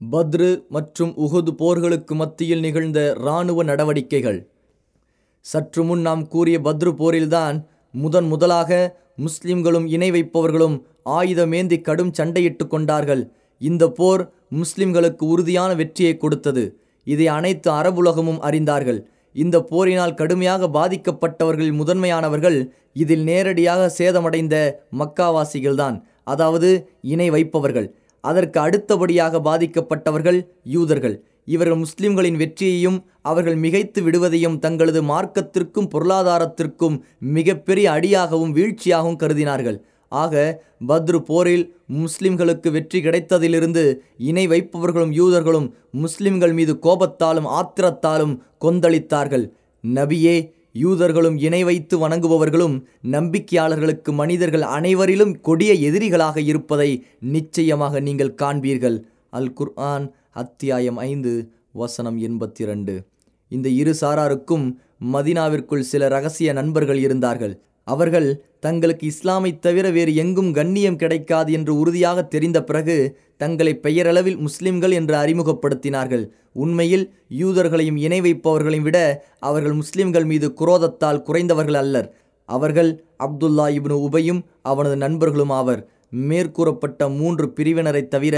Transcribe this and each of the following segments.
பத்ரு மற்றும் உகுது போர்களுக்கு மத்தியில் நிகழ்ந்த இராணுவ நடவடிக்கைகள். சற்று முன் நாம் கூறிய பத்ரு போரில்தான் முதன் முதலாக முஸ்லிம்களும் இணை வைப்பவர்களும் ஆயுதமேந்தி கடும் சண்டையிட்டு கொண்டார்கள். இந்த போர் முஸ்லிம்களுக்கு உறுதியான வெற்றியை கொடுத்தது. இதை அனைத்து அரபுலகமும் அறிந்தார்கள். இந்த போரினால் கடுமையாக பாதிக்கப்பட்டவர்களில் முதன்மையானவர்கள் இதில் நேரடியாக சேதமடைந்த மக்காவாசிகள்தான். அதாவது இணை வைப்பவர்கள். அதற்கு அடுத்தபடியாக பாதிக்கப்பட்டவர்கள் யூதர்கள். இவர்கள் முஸ்லிம்களின் வெற்றியையும் அவர்கள் மிகைத்து விடுவதையும் தங்களது மார்க்கத்திற்கும் பொருளாதாரத்திற்கும் மிகப்பெரிய அடியாகவும் வீழ்ச்சியாகவும் கருதினார்கள். ஆக பத்ரு போரில் முஸ்லிம்களுக்கு வெற்றி கிடைத்ததிலிருந்து இணை வைப்பவர்களும் யூதர்களும் முஸ்லிம்கள் மீது கோபத்தாலும் ஆத்திரத்தாலும் கொந்தளித்தார்கள். நபியே யூதர்களும் இணை வைத்து வணங்குபவர்களும் நம்பிக்கையாளர்களுக்கு மனிதர்கள் அனைவரிலும் கொடிய எதிரிகளாக இருப்பதை நிச்சயமாக நீங்கள் காண்பீர்கள். அல் குர்ஆன் அத்தியாயம் ஐந்து வசனம் எண்பத்தி இரண்டு இந்த இரு சாராருக்கும் மதினாவிற்குள் சில ரகசிய நண்பர்கள் இருந்தார்கள். அவர்கள் தங்களுக்கு இஸ்லாமை தவிர வேறு எங்கும் கண்ணியம் கிடைக்காது என்று உறுதியாக தெரிந்த பிறகு தங்களை பெயரளவில் முஸ்லிம்கள் என்று அறிமுகப்படுத்தினார்கள். உண்மையில் யூதர்களையும் இணை வைப்பவர்களையும் விட அவர்கள் முஸ்லிம்கள் மீது குரோதத்தால் குறைந்தவர்கள் அல்லர். அவர்கள் அப்துல்லா இப்னு உபையும் அவனது நண்பர்களும் ஆவர். மேற்கூறப்பட்ட மூன்று பிரிவினரை தவிர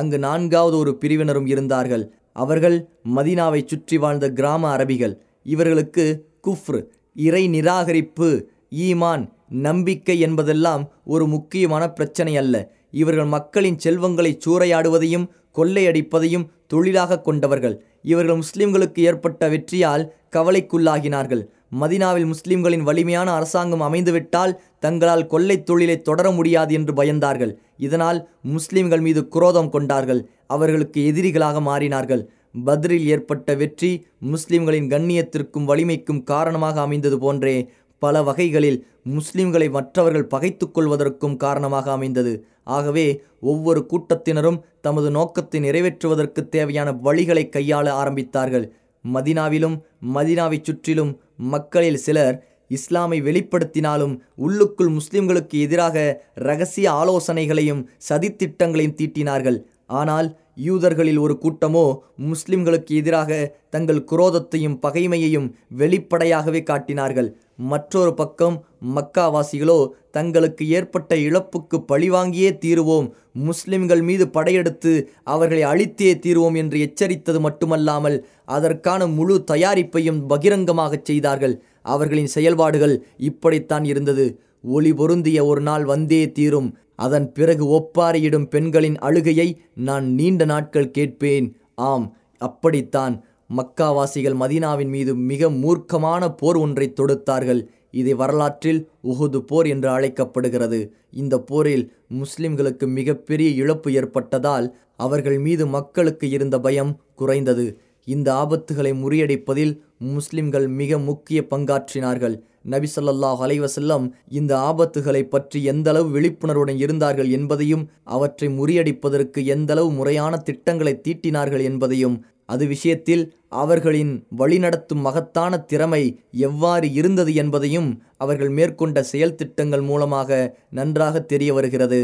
அங்கு நான்காவது ஒரு பிரிவினரும் இருந்தார்கள். அவர்கள் மதினாவை சுற்றி வாழ்ந்த கிராம அரபிகள். இவர்களுக்கு குஃப்ரு இறை நிராகரிப்பு ஈமான் நம்பிக்கை என்பதெல்லாம் ஒரு முக்கியமான பிரச்சனை அல்ல. இவர்கள் மக்களின் செல்வங்களை சூறையாடுவதையும் கொள்ளையடிப்பதையும் தொழிலாக கொண்டவர்கள். இவர்கள் முஸ்லிம்களுக்கு ஏற்பட்ட வெற்றியால் கவலைக்குள்ளாகினார்கள். மதினாவில் முஸ்லிம்களின் வலிமையான அரசாங்கம் அமைந்துவிட்டால் தங்களால் கொள்ளை தொழிலை தொடர முடியாது என்று பயந்தார்கள். இதனால் முஸ்லிம்கள் மீது குரோதம் கொண்டார்கள். அவர்களுக்கு எதிரிகளாக மாறினார்கள். பத்ரில் ஏற்பட்ட வெற்றி முஸ்லிம்களின் கண்ணியத்திற்கும் வலிமைக்கும் காரணமாக அமைந்தது போன்றே பல வகைகளில் முஸ்லிம்களை மற்றவர்கள் பகைத்து கொள்வதற்கும் காரணமாக அமைந்தது. ஆகவே ஒவ்வொரு கூட்டத்தினரும் தமது நோக்கத்தை நிறைவேற்றுவதற்கு தேவையான வழிகளை கையாள ஆரம்பித்தார்கள். மதினாவிலும் மதினாவை சுற்றிலும் மக்களில் சிலர் இஸ்லாமை வெளிப்படுத்தினாலும் உள்ளுக்குள் முஸ்லிம்களுக்கு எதிராக இரகசிய ஆலோசனைகளையும் சதித்திட்டங்களையும் தீட்டினார்கள். ஆனால் யூதர்களில் ஒரு கூட்டமோ முஸ்லிம்களுக்கு எதிராக தங்கள் குரோதத்தையும் பகைமையையும் வெளிப்படையாகவே காட்டினார்கள். மற்றொரு பக்கம் மக்காவாசிகளோ தங்களுக்கு ஏற்பட்ட இழப்புக்கு பழிவாங்கியே தீருவோம். முஸ்லிம்கள் மீது படையெடுத்து அவர்களை அழித்தே தீருவோம் என்று எச்சரித்தது மட்டுமல்லாமல் அதற்கான முழு தயாரிப்பையும் பகிரங்கமாகச் செய்தார்கள். அவர்களின் செயல்பாடுகள் இப்படித்தான் இருந்தது. ஒளி பொருந்திய ஒரு நாள் வந்தே தீரும். அதன் பிறகு ஒப்பாரியிடும் பெண்களின் அழுகையை நான் நீண்ட நாட்கள் கேட்பேன். ஆம் அப்படித்தான். மக்காவாசிகள் மதீனாவின் மீது மிக மூர்க்கமான போர் ஒன்றை தொடுத்தார்கள். இதை வரலாற்றில் உஹுது போர் என்று அழைக்கப்படுகிறது. இந்த போரில் முஸ்லிம்களுக்கு மிகப்பெரிய இழப்பு ஏற்பட்டதால் அவர்கள் மீது மக்களுக்கு இருந்த பயம் குறைந்தது. இந்த ஆபத்துகளை முறியடிப்பதில் முஸ்லிம்கள் மிக முக்கிய பங்காற்றினார்கள். நபி ஸல்லல்லாஹு அலைஹி இந்த ஆபத்துகளை பற்றி எந்தளவு விழிப்புணர்வுடன் இருந்தார்கள் என்பதையும் அவற்றை முறியடிப்பதற்கு எந்தளவு முறையான திட்டங்களை தீட்டினார்கள் என்பதையும் அது விஷயத்தில் அவர்களின் வழிநடத்தும் மகத்தான திறமை எவ்வாறு இருந்தது என்பதையும் அவர்கள் மேற்கொண்ட செயல் திட்டங்கள் மூலமாக நன்றாக தெரிய வருகிறது.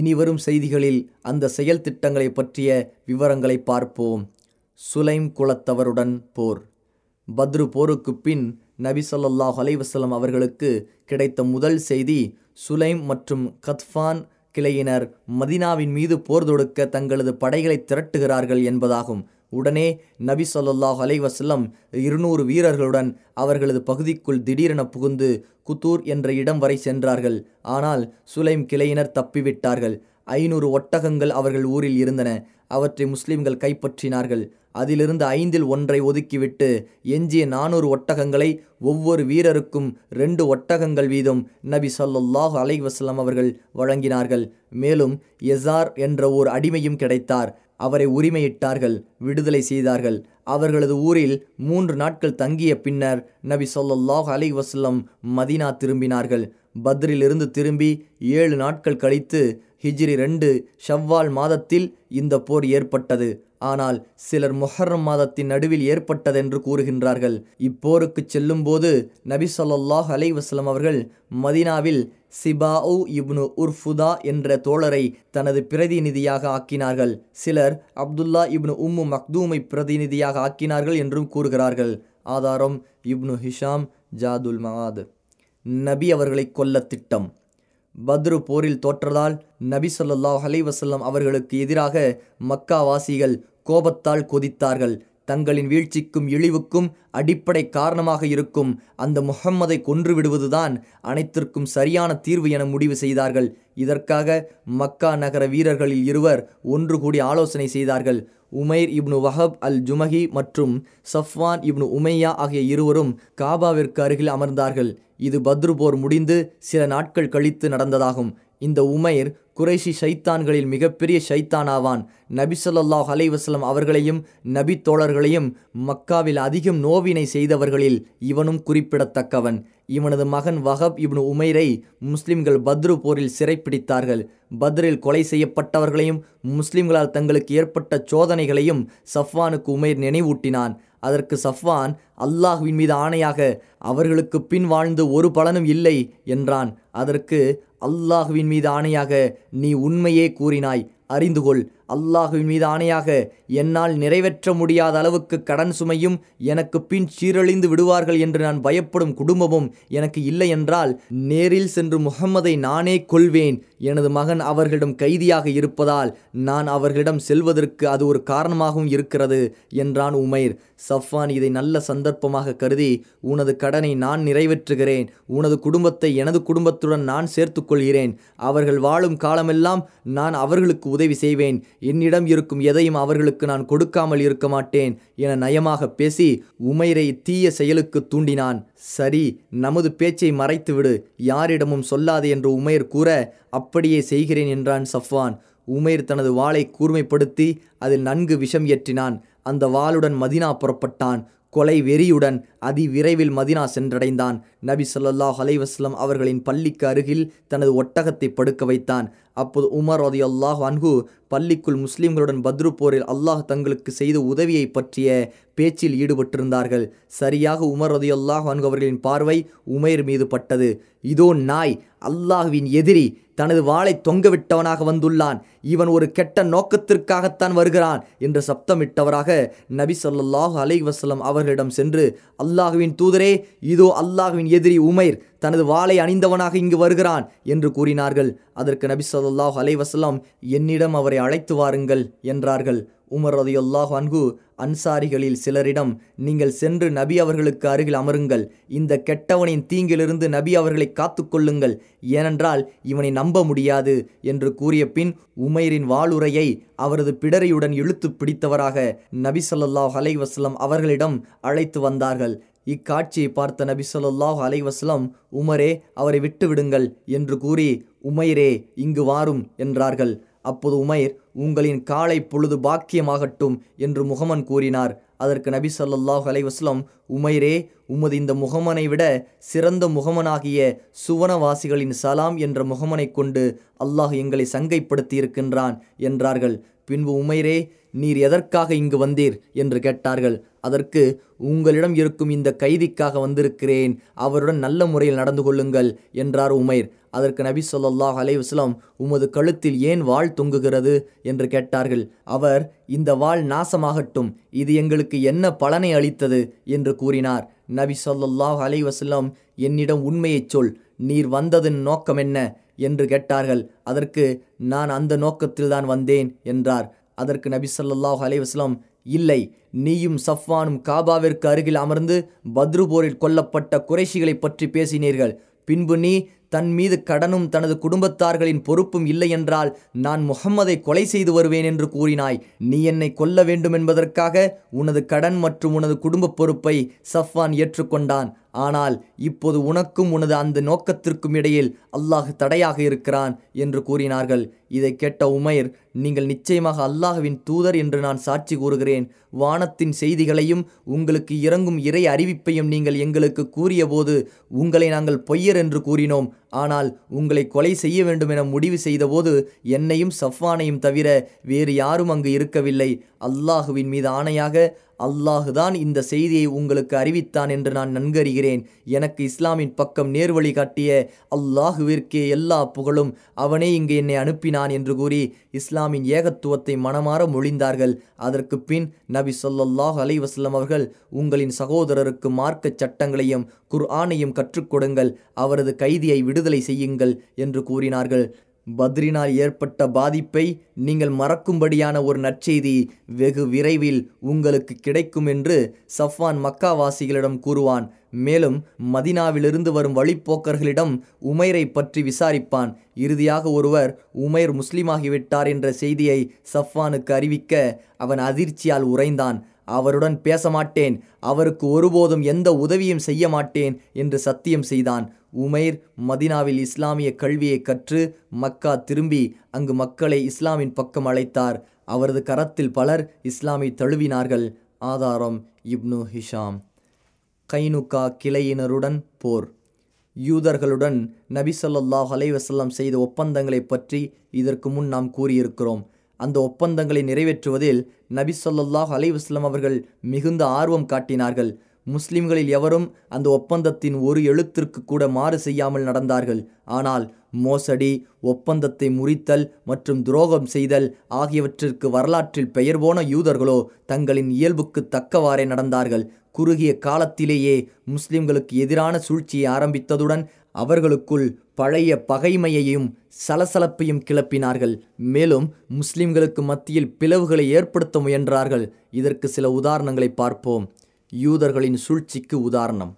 இனிவரும் செய்திகளில் அந்த செயல் திட்டங்களை பற்றிய விவரங்களை பார்ப்போம். சுலைம் குலத்தவருடன் போர். பத்ரு போருக்கு பின் நபி சொல்லாஹ் அலைவசலம் அவர்களுக்கு கிடைத்த முதல் செய்தி சுலைம் மற்றும் கத்ஃபான் கிளையினர் மதினாவின் மீது போர் தொடுக்க தங்களது படைகளை திரட்டுகிறார்கள் என்பதாகும். உடனே நபி சொல்லாஹ் அலைவசல்லம் இருநூறு வீரர்களுடன் அவர்களது பகுதிக்குள் திடீரென புகுந்து குத்தூர் என்ற இடம் வரை சென்றார்கள். ஆனால் சுலைம் கிளையினர் தப்பிவிட்டார்கள். ஐநூறு ஒட்டகங்கள் அவர்கள் ஊரில் இருந்தன. அவற்றை முஸ்லிம்கள் கைப்பற்றினார்கள். அதிலிருந்து ஐந்தில் ஒன்றை ஒதுக்கிவிட்டு எஞ்சிய நானூறு ஒட்டகங்களை ஒவ்வொரு வீரருக்கும் ரெண்டு ஒட்டகங்கள் வீதம் நபி சொல்லாஹு அலைவசல்லம் அவர்கள் வழங்கினார்கள். மேலும் எசார் என்ற ஓர் அடிமையும் கிடைத்தார். அவரை உரிமையிட்டார்கள் விடுதலை செய்தார்கள். அவர்களது ஊரில் மூன்று நாட்கள் தங்கிய பின்னர் நபி சொல்லாஹ் அலி வசல்லம் மதினா திரும்பினார்கள். பத்ரிலிருந்து திரும்பி ஏழு நாட்கள் கழித்து ஹிஜ்ரி ரெண்டு ஷவ்வால் மாதத்தில் இந்த போர் ஏற்பட்டது. ஆனால் சிலர் மொஹர்ரம் மாதத்தின் நடுவில் ஏற்பட்டதென்று கூறுகின்றார்கள். இப்போருக்கு செல்லும்போது நபி சொல்லாஹ் அலைவாஸ்லம் அவர்கள் மதினாவில் சிபாஉ இப்னு உர்ஃபுதா என்ற தோழரை தனது பிரதிநிதியாக ஆக்கினார்கள். சிலர் அப்துல்லா இப்னு உம்மு மக்தூமை பிரதிநிதியாக ஆக்கினார்கள் என்றும் கூறுகிறார்கள். ஆதாரம் இப்னு ஹிஷாம் ஜாதுல் மகாத் நபி அவர்களை கொல்ல திட்டம். பத்ரு போரில் தோற்றதால் நபி சொல்லாஹ் அலைவசல்லம் அவர்களுக்கு எதிராக மக்காவாசிகள் கோபத்தால் கொதித்தார்கள். தங்களின் வீழ்ச்சிக்கும் இழிவுக்கும் அடிப்படை காரணமாக இருக்கும் அந்த முஹம்மதை கொன்று விடுவதுதான் அனைத்திற்கும் சரியான தீர்வு என முடிவு செய்தார்கள். இதற்காக மக்கா நகர வீரர்களில் இருவர் ஒன்று கூடி ஆலோசனை செய்தார்கள். உமைர் இப்னு வஹப் அல் ஜுமஹி மற்றும் சஃப்வான் இப்னு உமையா ஆகிய இருவரும் காபாவிற்கு அருகில் அமர்ந்தார்கள். இது பத்ரு போர் முடிந்து சில நாட்கள் கழித்து நடந்ததாகும். இந்த உமைர் குறைஷி ஷைத்தான்களில் மிகப்பெரிய ஷைத்தானாவான் நபிசல்லாஹ் அலைவசலம் அவர்களையும் நபி தோழர்களையும் மக்காவில் அதிகம் நோவினை செய்தவர்களில் இவனும் குறிப்பிடத்தக்கவன். இவனது மகன் வஹப் இப்னு உமைரை முஸ்லிம்கள் பத்ரு போரில் சிறைப்பிடித்தார்கள். பத்ரில் கொலை செய்யப்பட்டவர்களையும் முஸ்லிம்களால் தங்களுக்கு ஏற்பட்ட சோதனைகளையும் சஃப்வானுக்கு உமைர் நினைவூட்டினான். அதற்கு சஃப்வான் அல்லாஹ்வின் மீது ஆணையாக அவர்களுக்கு பின் வாழ்ந்து ஒரு பலனும் இல்லை என்றான். அதற்கு அல்லாஹுவின் மீது ஆணையாக நீ உண்மையே கூறினாய். அறிந்து கொள் அல்லாஹுவின் மீது ஆணையாக என்னால் நிறைவேற்ற முடியாத அளவுக்கு கடன் சுமையும் எனக்கு பின் சீரழிந்து விடுவார்கள் என்று நான் பயப்படும் குடும்பமும் எனக்கு இல்லை என்றால் நேரில் சென்று முகம்மதை நானே கொள்வேன் எனது மகன் அவர்களிடம் கைதியாக இருப்பதால் நான் அவர்களிடம் செல்வதற்கு அது ஒரு காரணமாகவும் இருக்கிறது என்றான் உமைர். சஃப்வான் இதை நல்ல சந்தர்ப்பமாக கருதி உனது கடனை நான் நிறைவேற்றுகிறேன் உனது குடும்பத்தை எனது குடும்பத்துடன் நான் சேர்த்து கொள்கிறேன் அவர்கள் வாழும் காலமெல்லாம் நான் அவர்களுக்கு உதவி செய்வேன் என்னிடம் இருக்கும் எதையும் அவர்களுக்கு நான் கொடுக்காமல் இருக்க மாட்டேன் என நயமாக பேசி உமைரை தீய செயலுக்கு தூண்டினான். சரி நமது பேச்சை மறைத்துவிடு யாரிடமும் சொல்லாது என்று உமைர் கூற அப்படியே செய்கிறேன் என்றான் சஃப்வான். உமைர் தனது வாளை கூர்மைப்படுத்தி அதில் நன்கு விஷம் ஏற்றினான். அந்த வாளுடன் மதினா புறப்பட்டான். கொலை வெறியுடன் அதி விரைவில் மதினா சென்றடைந்தான். நபி சொல்லாஹ் அலைவாஸ்லம் அவர்களின் பள்ளிக்கு அருகில் தனது ஒட்டகத்தை படுக்க வைத்தான். அப்போது உமர் ரதி அல்லாஹ் அன்ஹு பள்ளிக்குள் முஸ்லிம்களுடன் பத்ரு போரில் அல்லாஹ் தங்களுக்கு செய்த உதவியை பற்றிய பேச்சில் ஈடுபட்டிருந்தார்கள். சரியாக உமர் ரதி அல்லாஹ் அன்கு அவர்களின் பார்வை உமைர் மீது பட்டது. இதோ நாய் அல்லாஹுவின் எதிரி தனது வாளை தொங்கவிட்டவனாக வந்துள்ளான். இவன் ஒரு கெட்ட நோக்கத்திற்காகத்தான் வருகிறான் என்று சப்தமிட்டவராக நபி சொல்லாஹு அலை வசலம் அவர்களிடம் சென்று அல்லாஹுவின் தூதரே இதோ அல்லாஹுவின் எதிரி உமைர் தனது வாளை அணிந்தவனாக இங்கு வருகிறான் என்று கூறினார்கள். அதற்கு நபி சொல்லாஹு அலை வசலம் என்னிடம் அவரை அழைத்து வாருங்கள் என்றார்கள். உமர் ரதியுல்லாஹ் அன்கு அன்சாரிகளில் சிலரிடம் நீங்கள் சென்று நபி அவர்களுக்கு அருகில் அமருங்கள். இந்த கெட்டவனின் தீங்கிலிருந்து நபி அவர்களை காத்து கொள்ளுங்கள் ஏனென்றால் இவனை நம்ப முடியாது என்று கூறிய பின் உமைரின் வாளுரையை அவரது பிடரியுடன் இழுத்து பிடித்தவராக நபி சொல்லாஹ் அலைவாஸ்லம் அவர்களிடம் அழைத்து வந்தார்கள். இக்காட்சியை பார்த்த நபி சொல்லாஹ் அலைவாஸ்லம் உமரே அவரை விட்டு விடுங்கள் என்று கூறி உமைரே இங்கு வாரும் என்றார்கள். அப்போது உமைர் உங்களின் காலை பொழுது பாக்கியமாகட்டும் என்று முகமன் கூறினார். அதற்கு நபி சொல்லாஹ் அலைவாஸ்லம் உமைரே உமது இந்த முகமனை விட சிறந்த முகமனாகிய சுவனவாசிகளின் சலாம் என்ற முகமனை கொண்டு அல்லாஹ் எங்களை சங்கைப்படுத்தி இருக்கின்றான் என்றார்கள். பின்பு உமைரே நீர் எதற்காக இங்கு வந்தீர்? என்று கேட்டார்கள். அதற்கு உங்களிடம் இருக்கும் இந்த கைதிக்காக வந்திருக்கிறேன். அவருடன் நல்ல முறையில் நடந்து கொள்ளுங்கள் என்றார் உமைர். அதற்கு நபி சொல்லாஹ் அலைவாஸ்லாம் உமது கழுத்தில் ஏன் வாள் தொங்குகிறது? என்று கேட்டார்கள். அவர் இந்த வாள் நாசமாகட்டும். இது எங்களுக்கு என்ன பலனை அளித்தது? என்று கூறினார். நபி சொல்லாஹ் அலைவாஸ்லாம் என்னிடம் உண்மையைச் சொல். நீர் வந்ததன் நோக்கம் என்ன? என்று கேட்டார்கள். அதற்கு நான் அந்த நோக்கத்தில்தான் வந்தேன் என்றார். அதற்கு நபி சொல்லாஹ் அலைவாஸ்லாம் இல்லை. நீயும் சஃப்வானும் காபாவிற்கு அருகில் அமர்ந்து பத்ரு போரில் கொல்லப்பட்ட குறைஷிகளை பற்றி பேசினீர்கள். பின்பு நீ தன் மீது கடனும் தனது குடும்பத்தார்களின் பொறுப்பும் இல்லை என்றால் நான் முகம்மதை கொலை செய்து வருவேன் என்று கூறினாய். நீ என்னை கொல்ல வேண்டும் என்பதற்காக உனது கடன் மற்றும் உனது குடும்ப பொறுப்பை சஃப்வான் ஏற்றுக்கொண்டான். ஆனால் இப்போது உனக்கும் உனது அந்த நோக்கத்திற்கும் இடையில் அல்லாஹ் தடையாக இருக்கிறான் என்று கூறினார்கள். இதை கேட்ட உமைர் நீங்கள் நிச்சயமாக அல்லாஹ்வின் தூதர் என்று நான் சாட்சி கூறுகிறேன். வானத்தின் செய்திகளையும் உங்களுக்கு இறங்கும் இறை அறிவிப்பையும் நீங்கள் எங்களுக்கு கூறியபோது உங்களை நாங்கள் பொய்யர் என்று கூறினோம். ஆனால் உங்களை கொலை செய்ய வேண்டும் என முடிவு செய்தபோது என்னையும் சஃப்வானையும் தவிர வேறு யாரும் அங்கு இருக்கவில்லை. அல்லாஹுவின் மீது ஆணையாக அல்லாஹுதான் இந்த செய்தியை உங்களுக்கு அறிவித்தான் என்று நான் நன்கறிகிறேன். எனக்கு இஸ்லாமின் பக்கம் நேர்வழி காட்டிய அல்லாஹுவிற்கே எல்லா புகழும் அவனே இங்கு என்னை அனுப்பினான் என்று கூறி இஸ்லாமின் ஏகத்துவத்தை மனமாற மொழிந்தார்கள். அதற்கு பின் நபி சொல்லாஹ் அலைஹி அவர்கள் உங்களின் சகோதரருக்கு மார்க்கச் சட்டங்களையும் குர்ஆனையும் கற்றுக்கொடுங்கள் அவரது கைதியை விடுதலை செய்யுங்கள் என்று கூறினார்கள். பத்ரினால் ஏற்பட்ட பாதிப்பை நீங்கள் மறக்கும்படியான ஒரு நற்செய்தி வெகு விரைவில் உங்களுக்கு கிடைக்கும் என்று சஃப்வான் மக்காவாசிகளிடம் கூறுவான். மேலும் மதினாவிலிருந்து வரும் வழிப்போக்கர்களிடம் உமைரை பற்றி விசாரிப்பான். இறுதியாக ஒருவர் உமைர் முஸ்லீமாகிவிட்டார் என்ற செய்தியை சஃப்வானுக்கு அறிவிக்க அவன் அதிர்ச்சியால் உறைந்தான். அவருடன் பேச மாட்டேன் அவருக்கு ஒருபோதும் எந்த உதவியும் செய்ய மாட்டேன் என்று சத்தியம் செய்தான். உமைர் மதினாவில் இஸ்லாமிய கல்வியை கற்று மக்கா திரும்பி அங்கு மக்களை இஸ்லாமின் பக்கம் அழைத்தார். அவரது கரத்தில் பலர் இஸ்லாமை தழுவினார்கள். ஆதாரம் இப்னு ஹிஷாம். கைனுகா கிளையினருடன் போர். யூதர்களுடன் நபி ஸல்லல்லாஹு அலைஹி செய்த ஒப்பந்தங்களை பற்றி இதற்கு முன் நாம் கூறியிருக்கிறோம். அந்த ஒப்பந்தங்களை நிறைவேற்றுவதில் நபி ஸல்லல்லாஹு அலைஹி அவர்கள் மிகுந்த ஆர்வம் காட்டினார்கள். முஸ்லிம்களில் எவரும் அந்த ஒப்பந்தத்தின் ஒரு எழுத்திற்கு கூட மாறு செய்யாமல் நடந்தார்கள். ஆனால் மோசடி ஒப்பந்தத்தை முறித்தல் மற்றும் துரோகம் செய்தல் ஆகியவற்றிற்கு வரலாற்றில் பெயர் போன யூதர்களோ தங்களின் இயல்புக்கு தக்கவாறே நடந்தார்கள். குறுகிய காலத்திலேயே முஸ்லிம்களுக்கு எதிரான சூழ்ச்சியை ஆரம்பித்ததுடன் அவர்களுக்குள் பழைய பகைமையையும் சலசலப்பையும் கிளப்பினார்கள். மேலும் முஸ்லிம்களுக்கு மத்தியில் பிளவுகளை ஏற்படுத்த முயன்றார்கள். இதற்கு சில உதாரணங்களை பார்ப்போம். யூதர்களின் சூழ்ச்சிக்கு உதாரணம்.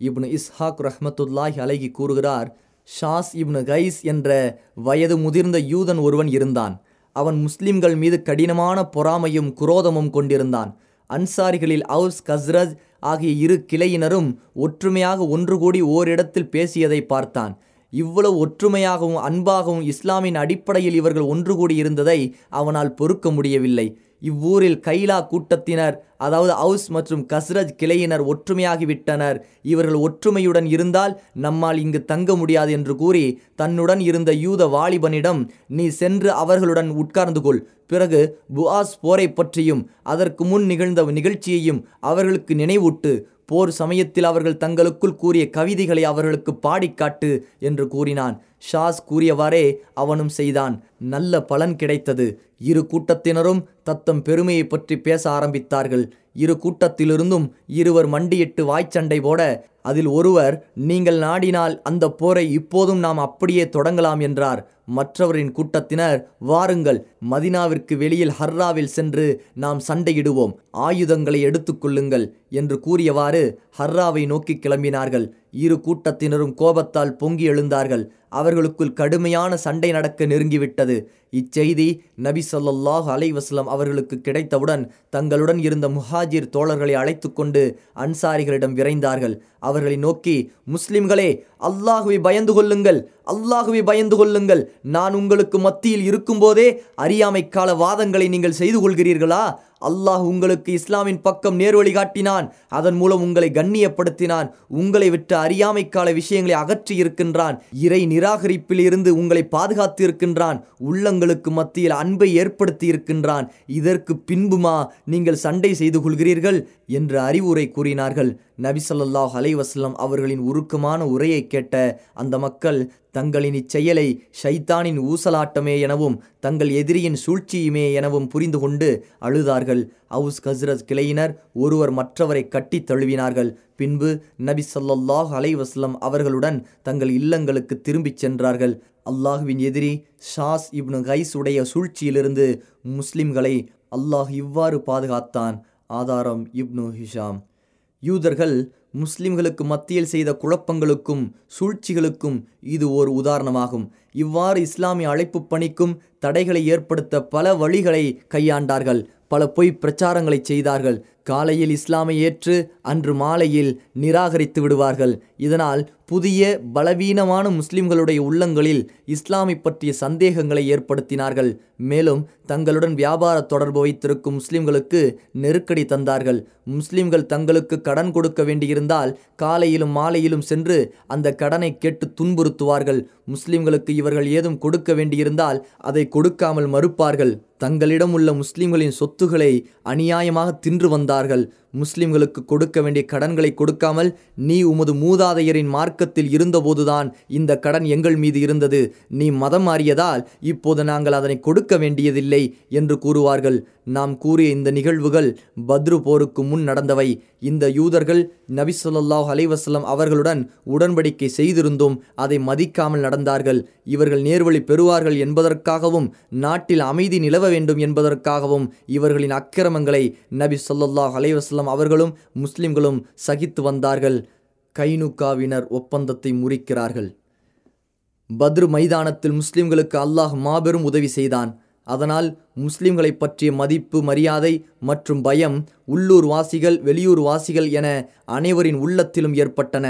இப்னு இஸ்ஹாக் ரஹ்மத்துல்லாஹ் அலகி கூறுகிறார் ஷாஸ் இப்னு கைஸ் என்ற வயது முதிர்ந்த யூதன் ஒருவன் இருந்தான். அவன் முஸ்லிம்கள் மீது கடினமான பொறாமையும் குரோதமும் கொண்டிருந்தான். அன்சாரிகளில் அவுஸ் கஸ்ரஜ் ஆகிய இரு கிளையினரும் ஒற்றுமையாக ஒன்று கூடி ஓரிடத்தில் பேசியதை பார்த்தான். இவ்வளவு ஒற்றுமையாகவும் அன்பாகவும் இஸ்லாமின் அடிப்படையில் இவர்கள் ஒன்று கூடி இருந்ததை அவனால் பொறுக்க முடியவில்லை. இவ்வூரில் கைலா கூட்டத்தினர் அதாவது அவுஸ் மற்றும் கஸ்ரஜ் கிளையினர் ஒற்றுமையாகிவிட்டனர். இவர்கள் ஒற்றுமையுடன் இருந்தால் நம்மால் இங்கு தங்க முடியாது என்று கூறி தன்னுடன் இருந்த யூத வாலிபனிடம் நீ சென்று அவர்களுடன் உட்கார்ந்து கொள். பிறகு புஆஸ் போரை பற்றியும் அதற்கு முன் நிகழ்ந்த நிகழ்ச்சியையும் அவர்களுக்கு நினைவூட்டு. போர் சமயத்தில் அவர்கள் தங்களுக்குள் கூறிய கவிதைகளை அவர்களுக்கு பாடிக்காட்டு என்று கூறினான். ஷாஸ் கூறியவாறே அவனும் செய்தான். நல்ல பலன் கிடைத்தது. இரு கூட்டத்தினரும் தத்தம் பெருமையை பற்றி பேச ஆரம்பித்தார்கள். இரு கூட்டத்திலிருந்தும் இருவர் மண்டியிட்டு வாய்ச்சண்டை போட அதில் ஒருவர் நீங்கள் நாடினால் அந்த போரை இப்போதும் நாம் அப்படியே தொடங்கலாம் என்றார். மற்றவரின் கூட்டத்தினர் வாருங்கள் மதினாவிற்கு வெளியில் ஹர்ராவில் சென்று நாம் சண்டையிடுவோம். ஆயுதங்களை எடுத்துக்கொள்ளுங்கள் என்று கூறியவாறு ஹர்ராவை நோக்கி கிளம்பினார்கள். இரு கூட்டத்தினரும் கோபத்தால் பொங்கி எழுந்தார்கள். அவர்களுக்குள் கடுமையான சண்டை நடக்க நெருங்கிவிட்டது. இச்செய்தி நபி ஸல்லல்லாஹு அலைஹி அவர்களுக்கு கிடைத்தவுடன் தங்களுடன் இருந்த முஹாஜிர் தோழர்களை அழைத்து கொண்டு அன்சாரிகளிடம் விரைந்தார்கள். அவர்களை நோக்கி முஸ்லிம்களே அல்லாஹுவை பயந்து கொள்ளுங்கள். அல்லாஹுவை பயந்து கொள்ளுங்கள். நான் உங்களுக்கு மத்தியில் இருக்கும்போதே அறியாமை கால வாதங்களை நீங்கள் செய்து கொள்கிறீர்களா? அல்லாஹ் உங்களுக்கு இஸ்லாமின் பக்கம் நேர்வழி காட்டினான். அதன் மூலம் உங்களை கண்ணியப்படுத்தினான். உங்களை விட்டு அறியாமை கால விஷயங்களை அகற்றி இருக்கின்றான். இறை நிராகரிப்பில் இருந்து உங்களை பாதுகாத்து இருக்கின்றான். உள்ளங்களுக்கு மத்தியில் அன்பை ஏற்படுத்தி இருக்கின்றான். இதற்கு பின்புமா நீங்கள் சண்டை செய்து கொள்கிறீர்கள்? என்று அறிவுரை கூறினார்கள். நபிசல்லாஹ் ஸல்லல்லாஹு அவர்களின் உருக்கமான உரையை கேட்ட அந்த மக்கள் தங்களின் இச்செயலை ஷைத்தானின் ஊசலாட்டமே எனவும் தங்கள் எதிரியின் சூழ்ச்சியுமே எனவும் புரிந்து கொண்டு அழுதார்கள். அவுஸ் கஸ்ரத் கிளையினர் ஒருவர் மற்றவரை கட்டித் தழுவினார்கள். பின்பு நபி ஸல்லல்லாஹு அலைஹி அவர்களுடன் தங்கள் இல்லங்களுக்கு திரும்பிச் சென்றார்கள். அல்லாஹுவின் எதிரி ஷாஸ் இப்னு கைஸ் உடைய சூழ்ச்சியிலிருந்து முஸ்லிம்களை அல்லாஹ் இவ்வாறு பாதுகாத்தான். ஆதாரம் இப்னு ஹிஷாம். யூதர்கள் முஸ்லிம்களுக்கு மத்தியில் செய்த குழப்பங்களுக்கும் சூழ்ச்சிகளுக்கும் இது ஒரு உதாரணமாகும். இவ்வாறு இஸ்லாமிய அழைப்பு பணிக்கும் தடைகளை ஏற்படுத்த பல வழிகளை கையாண்டார்கள். பல பொய் பிரச்சாரங்களை செய்தார்கள். காலையில் இஸ்லாமை ஏற்று அன்று மாலையில் நிராகரித்து விடுவார்கள். இதனால் புதிய பலவீனமான முஸ்லிம்களுடைய உள்ளங்களில் இஸ்லாமை பற்றிய சந்தேகங்களை ஏற்படுத்தினார்கள். மேலும் தங்களுடன் வியாபார தொடர்பு வைத்திருக்கும் முஸ்லிம்களுக்கு நெருக்கடி தந்தார்கள். முஸ்லிம்கள் தங்களுக்கு கடன் கொடுக்க வேண்டியிருந்தால் காலையிலும் மாலையிலும் சென்று அந்த கடனை கேட்டு துன்புறுத்துவார்கள். முஸ்லிம்களுக்கு இவர்கள் ஏதும் கொடுக்க வேண்டியிருந்தால் அதை கொடுக்காமல் மறுப்பார்கள். தங்களிடம் உள்ள முஸ்லிம்களின் சொத்துக்களை அநியாயமாக தின்று வந்தார்கள். முஸ்லிம்களுக்கு கொடுக்க வேண்டிய கடன்களை கொடுக்காமல் நீ உமது மூதாதையரின் மார்க்கத்தில் இருந்தபோதுதான் இந்த கடன் எங்கள் மீது இருந்தது. நீ மதம் மாறியதால் இப்போது நாங்கள் அதனை கொடுக்க வேண்டியதில்லை என்று கூறுவார்கள். நாம் கூறிய இந்த நிகழ்வுகள் பத்ரு போருக்கு முன் நடந்தவை. இந்த யூதர்கள் நபி சொல்லாஹ் அலைவசல்லம் அவர்களுடன் உடன்படிக்கை செய்திருந்தும் அதை மதிக்காமல் நடந்தார்கள். இவர்கள் நேர்வழி பெறுவார்கள் என்பதற்காகவும் நாட்டில் அமைதி நிலவ வேண்டும் என்பதற்காகவும் இவர்களின் அக்கிரமங்களை நபி சொல்லாஹ் அலைவசல்லம் அவர்களும் முஸ்லிம்களும் சகித்து வந்தார்கள். கைனுக்காவினர் ஒப்பந்தத்தை முறிக்கிறார்கள். பத்ரு மைதானத்தில் முஸ்லிம்களுக்கு அல்லாஹ் மாபெரும் உதவி செய்தான். அதனால் முஸ்லிம்களை பற்றிய மதிப்பு மரியாதை மற்றும் பயம் உள்ளூர் வாசிகள் வெளியூர் வாசிகள் என அனைவரின் உள்ளத்திலும் ஏற்பட்டன.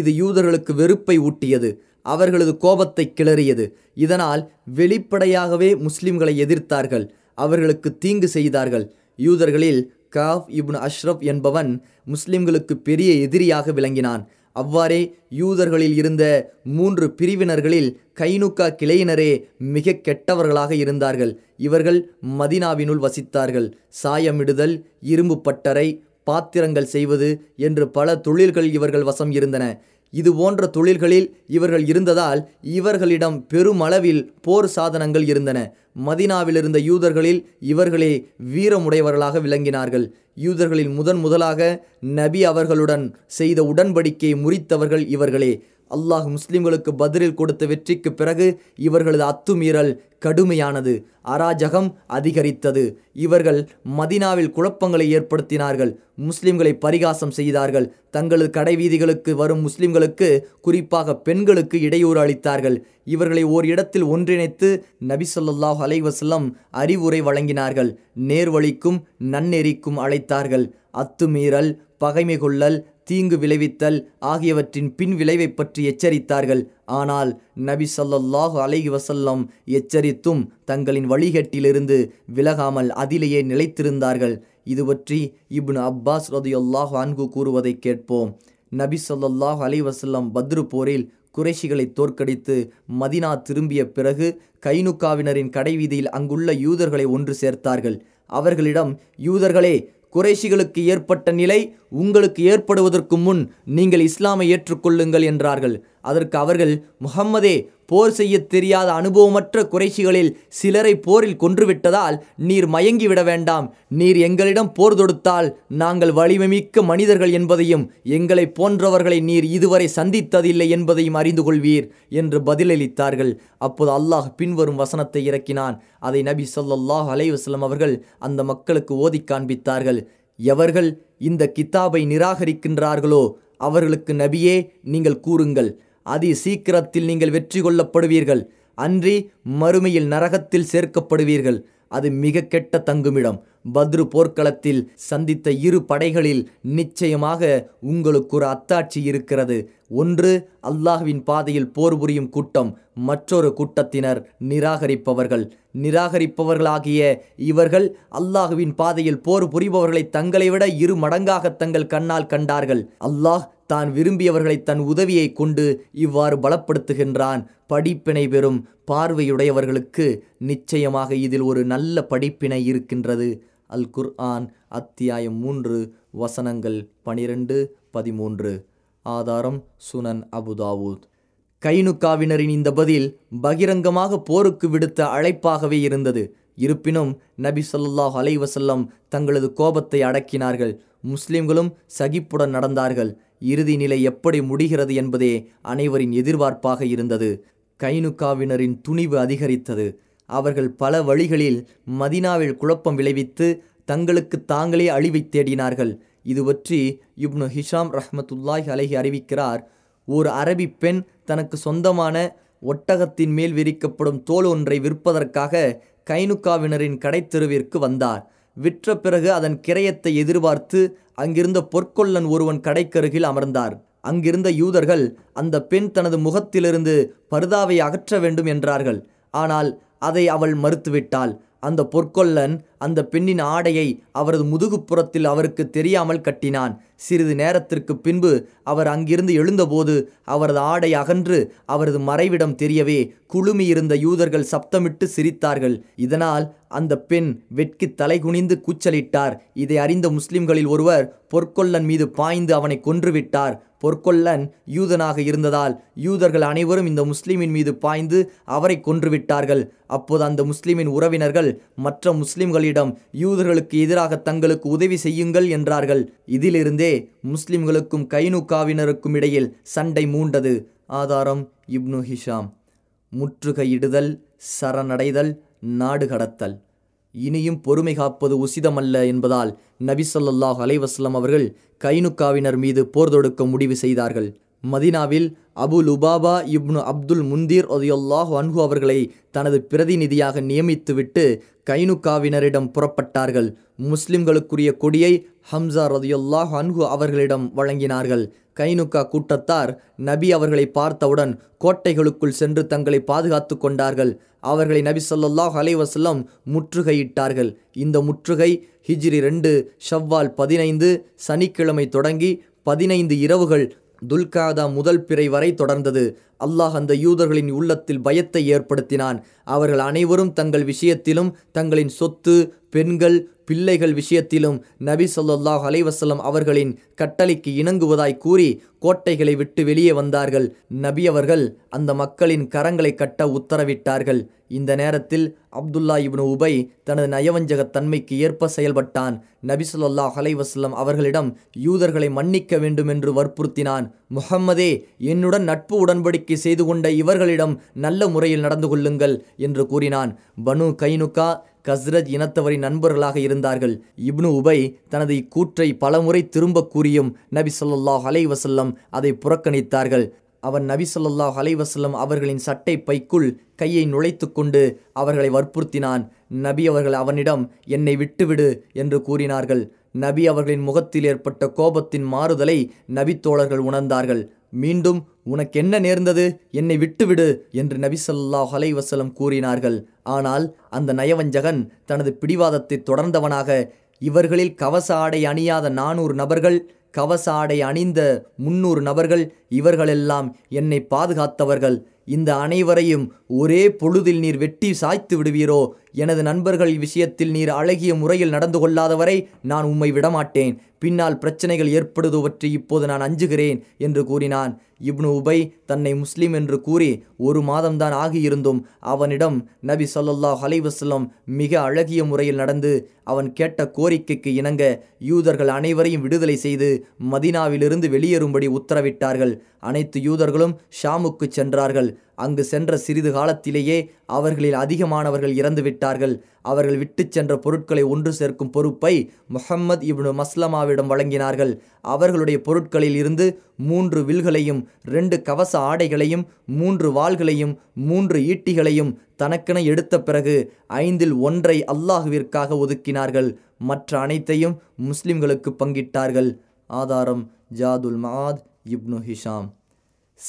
இது யூதர்களுக்கு வெறுப்பை ஊட்டியது. அவர்களது கோபத்தை கிளறியது. இதனால் வெளிப்படையாகவே முஸ்லிம்களை எதிர்த்தார்கள். அவர்களுக்கு தீங்கு செய்தார்கள். யூதர்களில் காஃப் இப்னு அஷ்ரப் என்பவன் முஸ்லிம்களுக்கு பெரிய எதிரியாக விளங்கினான். அவ்வாறே யூதர்களில் இருந்த மூன்று பிரிவினர்களில் கைனுக்கா கிளையினரே மிக கெட்டவர்களாக இருந்தார்கள். இவர்கள் மதினாவினுள் வசித்தார்கள். சாயமிடுதல் இரும்பு பட்டறை பாத்திரங்கள் செய்வது என்று பல தொழில்கள் இவர்கள் வசம் இருந்தன. இது போன்ற தொழில்களில் இவர்கள் இருந்ததால் இவர்களிடம் பெருமளவில் போர் சாதனங்கள் இருந்தன. மதினாவில் இருந்த யூதர்களில் இவர்களே வீரமுடையவர்களாக விளங்கினார்கள். யூதர்களில் முதன் முதலாக நபி அவர்களுடன் செய்த உடன்படிக்கையை முறித்தவர்கள் இவர்களே. அல்லாஹ் முஸ்லிம்களுக்கு பதிலில் கொடுத்த வெற்றிக்கு பிறகு இவர்களது அத்துமீறல் கடுமையானது. அராஜகம் அதிகரித்தது. இவர்கள் மதினாவில் குழப்பங்களை ஏற்படுத்தினார்கள். முஸ்லிம்களை பரிகாசம் செய்தார்கள். தங்களது கடைவீதிகளுக்கு வரும் முஸ்லிம்களுக்கு குறிப்பாக பெண்களுக்கு இடையூறு அளித்தார்கள். இவர்களை ஓர் இடத்தில் ஒன்றிணைத்து நபி சொல்லாஹ் அலைவசல்லம் அறிவுரை வழங்கினார்கள். நேர்வழிக்கும் நன்னெறிக்கும் அழைத்தார்கள். அத்துமீறல் பகைமை கொள்ளல் தீங்கு விளைவித்தல் ஆகியவற்றின் பின் விளைவை பற்றி எச்சரித்தார்கள். ஆனால் நபி சொல்லல்லாஹு அலைஹி வசல்லம் எச்சரித்தும் தங்களின் வழிகட்டிலிருந்து விலகாமல் அதிலேயே நிலைத்திருந்தார்கள். இது பற்றி இப்னு அப்பாஸ் ரதியுல்லாஹு அன்கு கூறுவதை கேட்போம். நபி சொல்லல்லாஹு அலை வசல்லம் பத்ரு போரில் குறைஷிகளை தோற்கடித்து மதினா திரும்பிய பிறகு கைனுக்காவினரின் கடைவீதியில் அங்குள்ள யூதர்களை ஒன்று சேர்த்தார்கள். அவர்களிடம் யூதர்களே குறைஷிகளுக்கு ஏற்பட்ட நிலை உங்களுக்கு ஏற்படுவதற்கு முன் நீங்கள் இஸ்லாமை ஏற்றுக்கொள்ளுங்கள் என்றார்கள். அதற்கு அவர்கள் முகம்மதே போர் செய்ய தெரியாத அனுபவமற்ற குறைஷிகளில் சிலரை போரில் கொன்றுவிட்டதால் நீர் மயங்கிவிட வேண்டாம். நீர் எங்களிடம் போர் தொடுத்தால் நாங்கள் வலிமைமிக்க மனிதர்கள் என்பதையும் எங்களை போன்றவர்களை நீர் இதுவரை சந்தித்ததில்லை என்பதையும் அறிந்து கொள்வீர் என்று பதிலளித்தார்கள். அப்போது அல்லாஹ் பின்வரும் வசனத்தை இறக்கினான். அதை நபி சொல்லாஹ் அலைவாஸ்லம் அவர்கள் அந்த மக்களுக்கு ஓதி காண்பித்தார்கள். எவர்கள் இந்த கித்தாபை நிராகரிக்கின்றார்களோ அவர்களுக்கு நபியே நீங்கள் கூறுங்கள். அதி சீக்கிரத்தில் நீங்கள் வெற்றி கொள்ளப்படுவீர்கள். அன்றி மறுமையில் நரகத்தில் சேர்க்கப்படுவீர்கள். அது மிக கெட்ட தங்குமிடம். பத்ரு போர்க்களத்தில் சந்தித்த இரு படைகளில் நிச்சயமாக உங்களுக்கு ஒரு அத்தாட்சி இருக்கிறது. ஒன்று அல்லாஹ்வின் பாதையில் போர் புரியும் கூட்டம் மற்றொரு கூட்டத்தினர் நிராகரிப்பவர்கள். நிராகரிப்பவர்களாகிய இவர்கள் அல்லாஹுவின் பாதையில் போர் புரிபவர்களை தங்களை விட இரு மடங்காக தங்கள் கண்ணால் கண்டார்கள். அல்லாஹ் தான் விரும்பியவர்களை தன் உதவியை கொண்டு இவ்வாறு பலப்படுத்துகின்றான். படிப்பினை பெறும் பார்வையுடையவர்களுக்கு நிச்சயமாக இதில் ஒரு நல்ல படிப்பினை இருக்கின்றது. அல் குர்ஆன் அத்தியாயம் மூன்று வசனங்கள் பனிரெண்டு பதிமூன்று. ஆதாரம் சுனன் அபுதாவூத் கைனுக்காவினரின் இந்த பதில் பகிரங்கமாக போருக்கு விடுத்த அழைப்பாகவே இருந்தது. இருப்பினும் நபி சொல்லாஹ் அலைவசல்லம் தங்களது கோபத்தை அடக்கினார்கள். முஸ்லிம்களும் சகிப்புடன் நடந்தார்கள். இறுதி நிலை எப்படி முடிகிறது என்பதே அனைவரின் எதிர்பார்ப்பாக இருந்தது. கைனுக்காவினரின் துணிவு அதிகரித்தது. அவர்கள் பல வழிகளில் மதினாவில் குழப்பம் விளைவித்து தங்களுக்கு தாங்களே அழிவை தேடினார்கள். இது பற்றி இப்னு ஹிஷாம் ரஹமத்துல்லாஹி அலஹி அறிவிக்கிறார். ஒரு அரபி பெண் தனக்கு சொந்தமான ஒட்டகத்தின் மேல் விரிக்கப்படும் தோல் ஒன்றை விற்பதற்காக கைனுக்காவினரின் கடைத்தெருவிற்கு வந்தார். விற்ற பிறகு அதன் கிரயத்தை எதிர்பார்த்து அங்கிருந்த பொற்கொள்ளன் ஒருவன் கடைக்கருகில் அமர்ந்தார். அங்கிருந்த யூதர்கள் அந்த பெண் தனது முகத்திலிருந்து பர்தாவை அகற்ற வேண்டும் என்றார்கள். ஆனால் அதை அவள் மறுத்துவிட்டாள். அந்த பொற்கொல்லன் அந்த பெண்ணின் ஆடையை அவரது முதுகுப்புறத்தில் அவருக்கு தெரியாமல் கட்டினான். சிறிது நேரத்திற்கு பின்பு அவர் அங்கிருந்து எழுந்தபோது அவரது ஆடை அகன்று அவரது மறைவிடம் தெரியவே குழுமியிருந்த யூதர்கள் சப்தமிட்டு சிரித்தார்கள். இதனால் அந்த பெண் வெட்கி தலைகுனிந்து கூச்சலிட்டார். இதை அறிந்த முஸ்லிம்களில் ஒருவர் பொற்கொல்லன் மீது பாய்ந்து அவனை கொன்றுவிட்டார். பொற்கொல்லன் யூதனாக இருந்ததால் யூதர்கள் அனைவரும் இந்த முஸ்லிமின் மீது பாய்ந்து அவரை கொன்றுவிட்டார்கள். அப்போது அந்த முஸ்லிமின் உறவினர்கள் மற்ற முஸ்லிம்களிடம் யூதர்களுக்கு எதிராக தங்களுக்கு உதவி செய்யுங்கள் என்றார்கள். இதிலிருந்தே முஸ்லிம்களுக்கும் கைனுக்காவினருக்கும் இடையில் சண்டை மூண்டது. ஆதாரம் இப்னு ஹிஷாம். முற்றுகையிடுதல் சரணடைதல் நாடு கடத்தல் இனியும் பொறுமை காப்பது உசிதமல்ல என்பதால் நபி சொல்லாஹ் அலைவாஸ்லம் அவர்கள் கைனுக்காவினர் மீது போர் தொடுக்க முடிவு செய்தார்கள். மதினாவில் Abu Lubaba ibn Abdul Mundhir ஒதையொல்லாஹ் அன்ஹு அவர்களை தனது பிரதிநிதியாக நியமித்துவிட்டு கைனுக்காவினரிடம் புறப்பட்டார்கள். முஸ்லிம்களுக்குரிய கொடியை ஹம்சா ரதியுல்லாஹ் அன்ஹு அவர்களிடம் வழங்கினார்கள். கைனுக்கா கூட்டத்தார் நபி அவர்களை பார்த்தவுடன் கோட்டைகளுக்குள் சென்று தங்களை பாதுகாத்து கொண்டார்கள். அவர்களை நபி சொல்லாஹ் அலைவசல்லம் முற்றுகையிட்டார்கள். இந்த முற்றுகை ஹிஜ்ரி ரெண்டு ஷவ்வால் பதினைந்து சனிக்கிழமை தொடங்கி பதினைந்து இரவுகள் துல்காதா முதல் பிறை வரை தொடர்ந்தது. அல்லாஹ் அந்த யூதர்களின் உள்ளத்தில் பயத்தை ஏற்படுத்தினான். அவர்கள் அனைவரும் தங்கள் விஷயத்திலும் தங்களின் சொத்து பெண்கள் பிள்ளைகள் விஷயத்திலும் நபி சொல்லாஹ் அலைவசல்லம் அவர்களின் கட்டளைக்கு இணங்குவதாய் கூறி கோட்டைகளை விட்டு வெளியே வந்தார்கள். நபி அவர்கள் அந்த மக்களின் கரங்களை கட்ட உத்தரவிட்டார்கள். இந்த நேரத்தில் அப்துல்லா இப்னு உபை தனது நயவஞ்சக தன்மைக்கு ஏற்ப செயல்பட்டான். நபி சொல்லாஹ் அலைவசல்லம் அவர்களிடம் யூதர்களை மன்னிக்க வேண்டும் என்று வற்புறுத்தினான். முகம்மதே என்னுடன் நட்பு உடன்படிக்கை செய்து கொண்ட இவர்களிடம் நல்ல முறையில் நடந்து கொள்ளுங்கள் என்று கூறினான். பனு கைனுகா கஸ்ரஜ் இனத்தவரின் நண்பர்களாக இருந்தார்கள். இப்னு உபை தனது இக்கூற்றை பலமுறை திரும்ப கூறியும் நபி சொல்லாஹ் அலைவசல்லம் அதை புறக்கணித்தார்கள். அவன் நபி சொல்லாஹ் அலைவசல்லம் அவர்களின் சட்டை பைக்குள் கையை நுழைத்து கொண்டு அவர்களை வற்புறுத்தினான். நபி அவர்கள் அவனிடம் என்னை விட்டுவிடு என்று கூறினார்கள். நபி அவர்களின் முகத்தில் ஏற்பட்ட கோபத்தின் மாறுதலை நபி தோழர்கள் உணர்ந்தார்கள். மீண்டும் உனக்கு என்ன நேர்ந்தது? என்னை விட்டுவிடு என்று நபிசல்லாஹ் அலைவசலம் கூறினார்கள். ஆனால் அந்த நயவஞ்சகன் தனது பிடிவாதத்தை தொடர்ந்தவனாக இவர்களில் கவச ஆடை அணியாத நானூறு நபர்கள் கவச ஆடை அணிந்த முன்னூறு நபர்கள் இவர்களெல்லாம் என்னை பாதுகாத்தவர்கள். இந்த அனைவரையும் ஒரே பொழுதில் நீர் வெட்டி சாய்த்து விடுவீரோ? எனது நண்பர்கள் விஷயத்தில் நீர் அழகிய முறையில் நடந்து கொள்ளாதவரை நான் உம்மை விடமாட்டேன். பின்னால் பிரச்சனைகள் ஏற்படுவற்றி இப்போது நான் அஞ்சுகிறேன் என்று கூறினான். இப்னு உபை தன்னை முஸ்லீம் என்று கூறி ஒரு மாதம்தான் ஆகியிருந்தும் அவனிடம் நபி சொல்லல்லா ஹலைவசல்லம் மிக அழகிய முறையில் நடந்து அவன் கேட்ட கோரிக்கைக்கு இணங்க யூதர்கள் அனைவரையும் விடுதலை செய்து மதினாவிலிருந்து வெளியேறும்படி உத்தரவிட்டார்கள். அனைத்து யூதர்களும் ஷாமுக்கு சென்றார்கள். அங்கு சென்ற சிறிது காலத்திலேயே அவர்களில் அதிகமானவர்கள் இறந்துவிட்டார்கள். அவர்கள் விட்டு சென்ற பொருட்களை ஒன்று சேர்க்கும் பொறுப்பை முஹம்மது இப்னு மஸ்லமாவிடம் வழங்கினார்கள். அவர்களுடைய பொருட்களில் இருந்து மூன்று வில்களையும் ரெண்டு கவச ஆடைகளையும் மூன்று வாள்களையும் மூன்று ஈட்டிகளையும் தனக்கென எடுத்த பிறகு ஐந்தில் ஒன்றை அல்லாஹுவிற்காக ஒதுக்கினார்கள். மற்ற அனைத்தையும் முஸ்லிம்களுக்கு பங்கிட்டார்கள். ஆதாரம் ஜாதுல் மாத் இப்னு ஹிஷாம்.